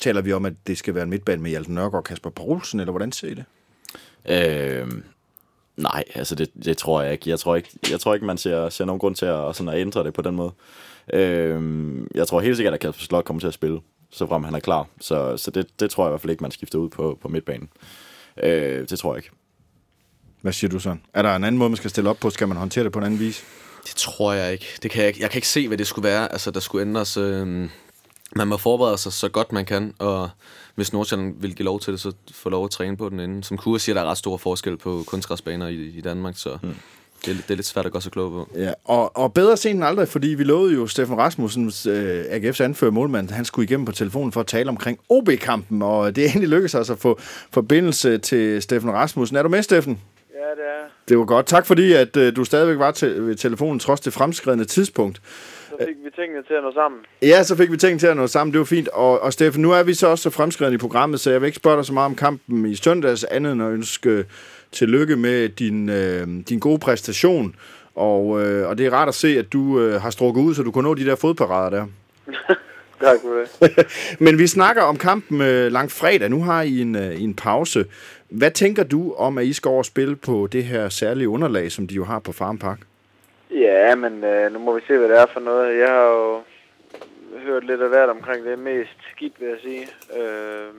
Taler vi om, at det skal være en midtbane med Hjalte Nørgaard og Kasper Poulsen, eller hvordan ser I det? Øh, nej, altså det, det tror jeg ikke. Jeg tror ikke, jeg tror ikke man ser, ser nogen grund til at, sådan at ændre det på den måde. Øh, jeg tror helt sikkert, at Kasper Slot kommer til at spille, så frem han er klar. Så, så det, det tror jeg i hvert fald ikke, man skifter ud på, på midtbanen. Øh, det tror jeg ikke. Hvad siger du så? Er der en anden måde, man skal stille op på? Skal man håndtere det på en anden vis? Det tror jeg ikke. Det kan jeg, ikke. jeg kan ikke se, hvad det skulle være, altså, der skulle ændres. Øh, man må forberede sig så godt man kan, og hvis Nordsjælland vil give lov til det, så få lov at træne på den inden. Som Kure siger, der er ret stor forskel på kunstgræsbaner i, i Danmark, så mm. det, er, lidt- det er lidt svært at gå så klog på. Ja, og, og bedre sent end aldrig, fordi vi lovede jo Steffen Rasmussens, øh, AGF's anfører målmand, han skulle igennem på telefonen for at tale omkring OB-kampen, og det er endelig lykkedes os at få forbindelse til Steffen Rasmussen. Er du med, Steffen? Ja, det er. Det var godt. Tak fordi, at øh, du stadigvæk var til, ved telefonen, trods det fremskredende tidspunkt. Så fik vi tingene til at nå sammen. Ja, så fik vi tænkt til at nå sammen. Det var fint. Og, og Steffen, nu er vi så også så fremskreden i programmet, så jeg vil ikke spørge dig så meget om kampen i søndags, andet end at ønske tillykke med din, øh, din gode præstation. Og, øh, og det er rart at se, at du øh, har strukket ud, så du kunne nå de der fodparader der. Tak for det. Men vi snakker om kampen øh, langt fredag. Nu har I en, øh, en pause. Hvad tænker du om, at I skal over spille på det her særlige underlag, som de jo har på Farm Park? Ja, men øh, nu må vi se, hvad det er for noget. Jeg har jo hørt lidt af hvert omkring det. Mest skidt, vil jeg sige. Øh,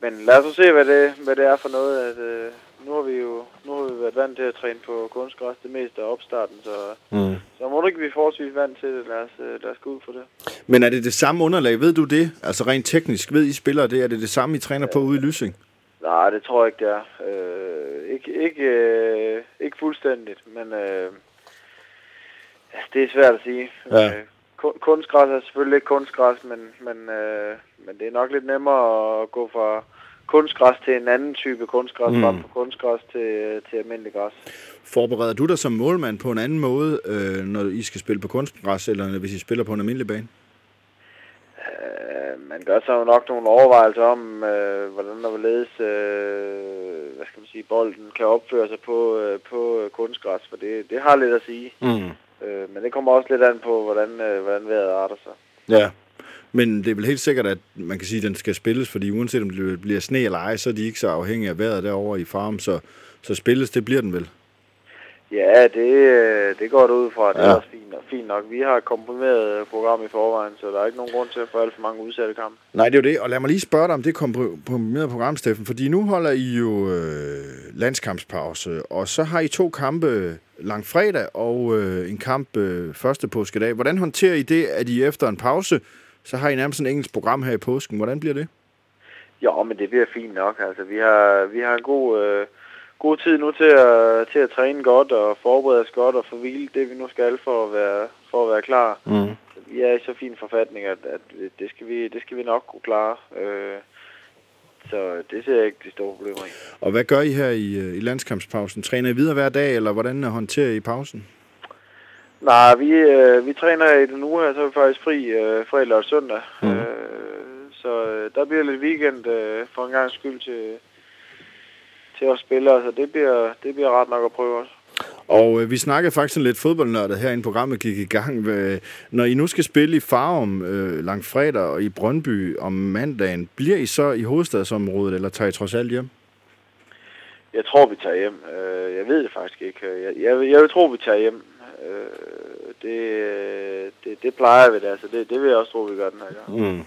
men lad os se, hvad det, hvad det er for noget. At, øh, nu har vi jo nu har vi været vant til at træne på kunstgræs det meste af opstarten, så, Mm. så må du ikke vi forholdsvis vant til det. Lad os, øh, lad os gå ud for det. Men er det det samme underlag? Ved du det? Altså rent teknisk, ved I spillere det? Er det det samme, I træner på ude i Lysing? Nej, det tror jeg ikke, det er. Øh, ikke, ikke, øh, ikke fuldstændigt, men øh, ja, det er svært at sige. Ja. Øh, kun- kunstgræs er selvfølgelig ikke kunstgræs, men, men, øh, men det er nok lidt nemmere at gå fra, kunstgræs til en anden type kunstgræs, Mm. frem for kunstgræs til, til almindelig græs. Forbereder du dig som målmand på en anden måde, øh, når I skal spille på kunstgræs, eller hvis I spiller på en almindelig bane? Øh, man gør sig jo nok nogle overvejelser om, øh, hvordan der hvorledes, øh, hvad skal man sige, bolden kan opføre sig på, øh, på kunstgræs, for det, det har lidt at sige. Mm. Øh, men det kommer også lidt an på, hvordan, øh, hvordan vejret arter sig. Ja. Men det er vel helt sikkert, at man kan sige, at den skal spilles, fordi uanset om det bliver sne eller ej, så er de ikke så afhængige af vejret derovre i farm, så, så spilles, det bliver den vel. Ja, det, øh, det går det ud fra. Det er Ja. også fint, og fint nok. Vi har et komprimeret program i forvejen, så der er ikke nogen grund til at få alt for mange udsatte kampe. Nej, det er jo det, og lad mig lige spørge dig om det komprimerede program, Steffen, fordi nu holder I jo øh, landskampspause, og så har I to kampe langfredag og øh, en kamp øh, første påskedag. Hvordan håndterer I det, at I efter en pause, så har I nærmest sådan et engelsk program her i påsken. Hvordan bliver det? Jo, men det bliver fint nok. Altså, vi har, vi har en god, øh, god tid nu til at, til at træne godt og forberede os godt og få hvilet det, vi nu skal for at være, for at være klar. Mm. Vi er i så fin forfatning, at, at det, skal vi, det skal vi nok kunne klare. Øh, så det ser jeg ikke de store problemer i. Og hvad gør I her i, øh, i landskampspausen? Træner I videre hver dag, eller hvordan håndterer I pausen? Nej, vi, øh, vi træner i den uge her, så er vi faktisk fri øh, fredag og søndag. Mm. Øh, så øh, der bliver lidt weekend øh, for en gang skyld til, til os spillere, så det bliver, det bliver ret nok at prøve også. Og øh, vi snakkede faktisk lidt fodboldnørdet herinde, programmet gik i gang. Med, når I nu skal spille i Farum øh, langt fredag og i Brøndby om mandagen, bliver I så i hovedstadsområdet, eller tager I trods alt hjem? Jeg tror, vi tager hjem. Øh, jeg ved det faktisk ikke. Jeg, jeg, jeg vil tro, vi tager hjem. Øh, det, det, det plejer vi da, altså det, det vil jeg også tro, vi gør den her gang. Mm.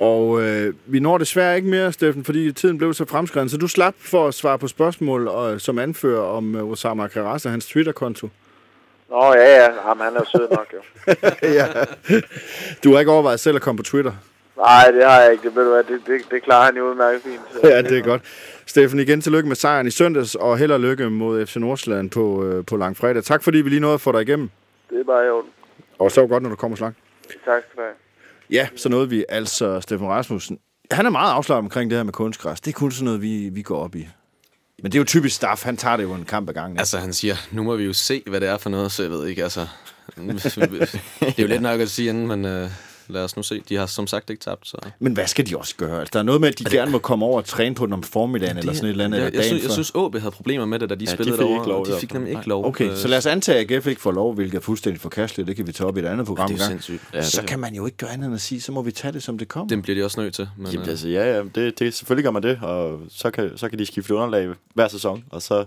Og øh, vi når desværre ikke mere, Steffen, fordi tiden blev så fremskreden. Så du slap for at svare på spørgsmål og, som anfører om øh, Osama Karasa, hans Twitter-konto. Nå ja, ja, Jamen, han er sød nok jo. ja. Du har ikke overvejet selv at komme på Twitter? Nej, det har jeg ikke. Det, ved du hvad, det, det, det klarer han jo udmærket fint. Så, Ja, det er godt. Steffen, igen tillykke med sejren i søndags, og held og lykke mod FC Nordsjælland på, øh, på langfredag. Tak fordi vi lige nåede at få dig igennem. Det er bare i orden. Og så godt, når du kommer så langt. Tak skal du have. Ja, så nåede vi altså Stefan Rasmussen. Han er meget afslappet omkring det her med kunstgræs. Det er kun sådan noget, vi, vi går op i. Men det er jo typisk staff. Han tager det jo en kamp ad gangen. Altså, han siger, nu må vi jo se, hvad det er for noget, så jeg ved ikke, altså... det er jo lidt nok at sige inden, men øh, lad os nu se. De har som sagt ikke tabt, så... Men hvad skal de også gøre? Altså, der er noget med, at de gerne må komme over og træne på den om formiddagen, eller sådan et eller andet, jeg, jeg, synes, jeg synes, AB havde problemer med det, da de de spillede fik derovre. ikke lov og de fik nemlig ikke lov. Okay, Øh, så lad os antage, at AGF ikke får lov, hvilket er fuldstændig forkasteligt. Det kan vi tage op i et andet program Det er sindssygt. Ja, Så det- kan man jo ikke gøre andet end at sige, så må vi tage det, som det kommer. Den bliver de også nødt til. Men, Jamen, øh, altså, ja, ja, det, det, selvfølgelig gør man det, og så kan, så kan de skifte underlag hver sæson, og så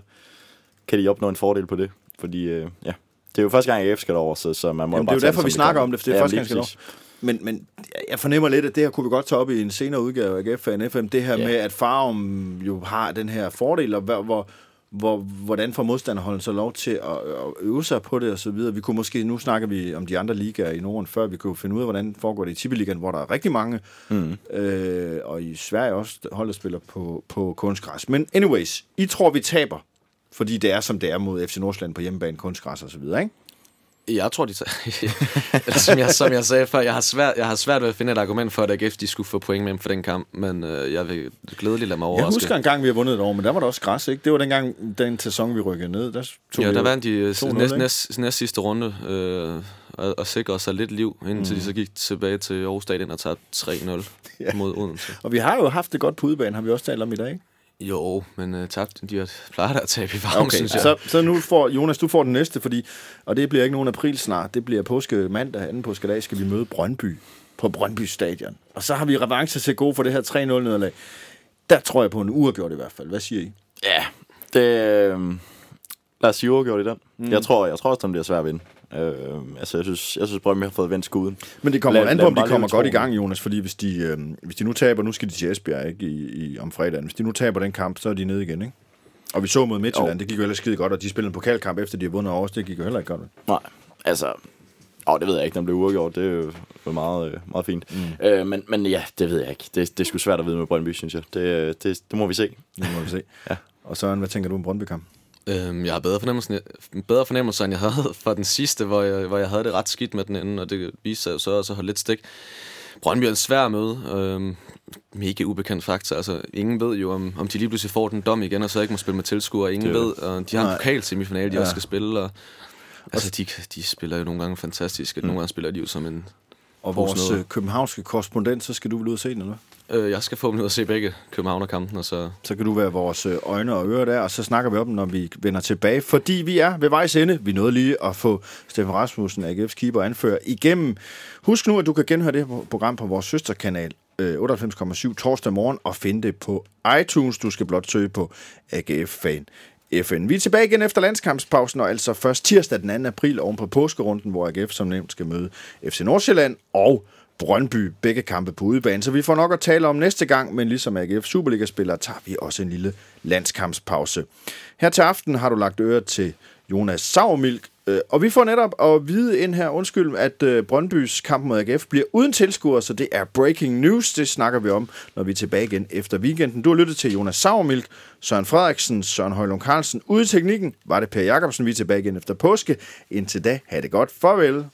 kan de opnå en fordel på det, fordi øh, ja, det er jo første gang, AF skal derover, så, så man må Jamen, bare det er jo derfor, vi snakker om det, for det er Ja, første gang, jeg præcis. Men, men jeg fornemmer lidt, at det her kunne vi godt tage op i en senere udgave af AGF Fan FM. Det her Ja. med, at Farum jo har den her fordel, og hvor, hvor, hvor, hvordan får modstanderholdet så lov til at, at øve sig på det og så videre. Vi kunne måske, nu snakker vi om de andre ligaer i Norden før, vi kunne finde ud af, hvordan foregår det i Tippeligaen, hvor der er rigtig mange, Mm. øh, og i Sverige også holdet spiller på, på kunstgræs. Men anyways, I tror, vi taber, fordi det er, som det er mod FC Nordsjælland på hjemmebane, kunstgræs og så videre, ikke? Jeg tror, de tager... Som, jeg, som jeg sagde før, jeg har, svært, jeg har svært ved at finde et argument for, at AGF de skulle få point med for den kamp, men øh, jeg vil glædeligt lade mig Jeg overraske. husker en gang, vi har vundet et år, men der var der også græs, ikke? Det var dengang, den sæson, vi rykkede ned. Der tog Ja, der vandt de øh, 2-0, næst, næst, næst sidste runde øh, og, og sikrede sig lidt liv, indtil mm. de så gik tilbage til Aarhus Stadion og tabte 3-0 Ja. ja. mod Odense. Og vi har jo haft det godt på udebane, har vi også talt om i dag, ikke? Jo, men øh, tabte, de har- plejer da at tabe i varme, Okay, synes jeg. så, så nu får Jonas, du får den næste, fordi, og det bliver ikke nogen april snart, det bliver påske mandag, anden påskedag, skal vi møde Brøndby på Brøndby Stadion. Og så har vi revanche til gode for det her 3-0-nederlag. Der tror jeg på en uafgjort i hvert fald. Hvad siger I? Ja, det, øh, lad os sige uafgjort i den. Mm. Jeg, tror, jeg tror også, den bliver svær at vinde. Øh, altså, jeg synes, jeg synes Brøndby har fået vendt skuden. Men det kommer Lad- an på, om de kommer godt i gang, Jonas, fordi hvis de, øh, hvis de nu taber, nu skal de til Esbjerg ikke, i, i, om fredagen. Hvis de nu taber den kamp, så er de nede igen, ikke? Og vi så mod Midtjylland, Jo. det gik jo heller skide godt, og de spillede en pokalkamp efter de har vundet over os, det gik jo heller ikke godt. Nej, altså... Åh, det ved jeg ikke, den blev uafgjort. Det er jo jo meget, øh, meget fint. Mm. Øh, men, men ja, det ved jeg ikke. Det, det er sgu svært at vide med Brøndby, synes jeg. Det, øh, det, det må vi se. Det må vi se. Ja. Og Søren, hvad tænker du om Brøndby-kamp? Øhm, jeg har bedre fornemmelse, bedre fornemmelse, end jeg havde for den sidste, hvor jeg, hvor jeg havde det ret skidt med den inden, og det viste sig jo så også at holde lidt stik. Brøndby er en svær møde. Øhm, mega ubekendt faktor. Altså, ingen ved jo, om, om de lige pludselig får den dom igen, og så ikke må spille med tilskuere. Ingen Det ved, og de har en Nej. pokal semifinale, de Ja. også skal spille. Og, altså, de, de spiller jo nogle gange fantastisk, og nogle gange spiller de jo som en... Og vores noget. øh, københavnske korrespondent, så skal du vel ud og se den, eller? Øh, jeg skal forhåbentlig ud og se begge Københavner-kampen, og så... Så kan du være vores øh, øjne og ører der, og så snakker vi om den, når vi vender tilbage. Fordi vi er ved vejs ende. Vi nåede lige at få Steffen Rasmussen, AGF's keeper, anfører igennem. Husk nu, at du kan genhøre det her program på vores søsterkanal øh, 98,7 torsdag morgen og finde det på iTunes. Du skal blot søge på AGF-fan. FN. Vi er tilbage igen efter landskampspausen, og altså først tirsdag den 2. april oven på påskerunden, hvor AGF som nævnt skal møde FC Nordsjælland og Brøndby, begge kampe på udebane. Så vi får nok at tale om næste gang, men ligesom AGF Superliga-spillere tager vi også en lille landskampspause. Her til aften har du lagt øre til Jonas Sauermilk, Øh, og vi får netop at vide ind her, undskyld, at øh, Brøndbys kamp mod AGF bliver uden tilskuere, så det er breaking news. Det snakker vi om, når vi er tilbage igen efter weekenden. Du har lyttet til Jonas Sauermilk, Søren Frederiksen, Søren Højlund Carlsen. Ude i teknikken var det Per Jacobsen. Vi er tilbage igen efter påske. Indtil da, have det godt. Farvel.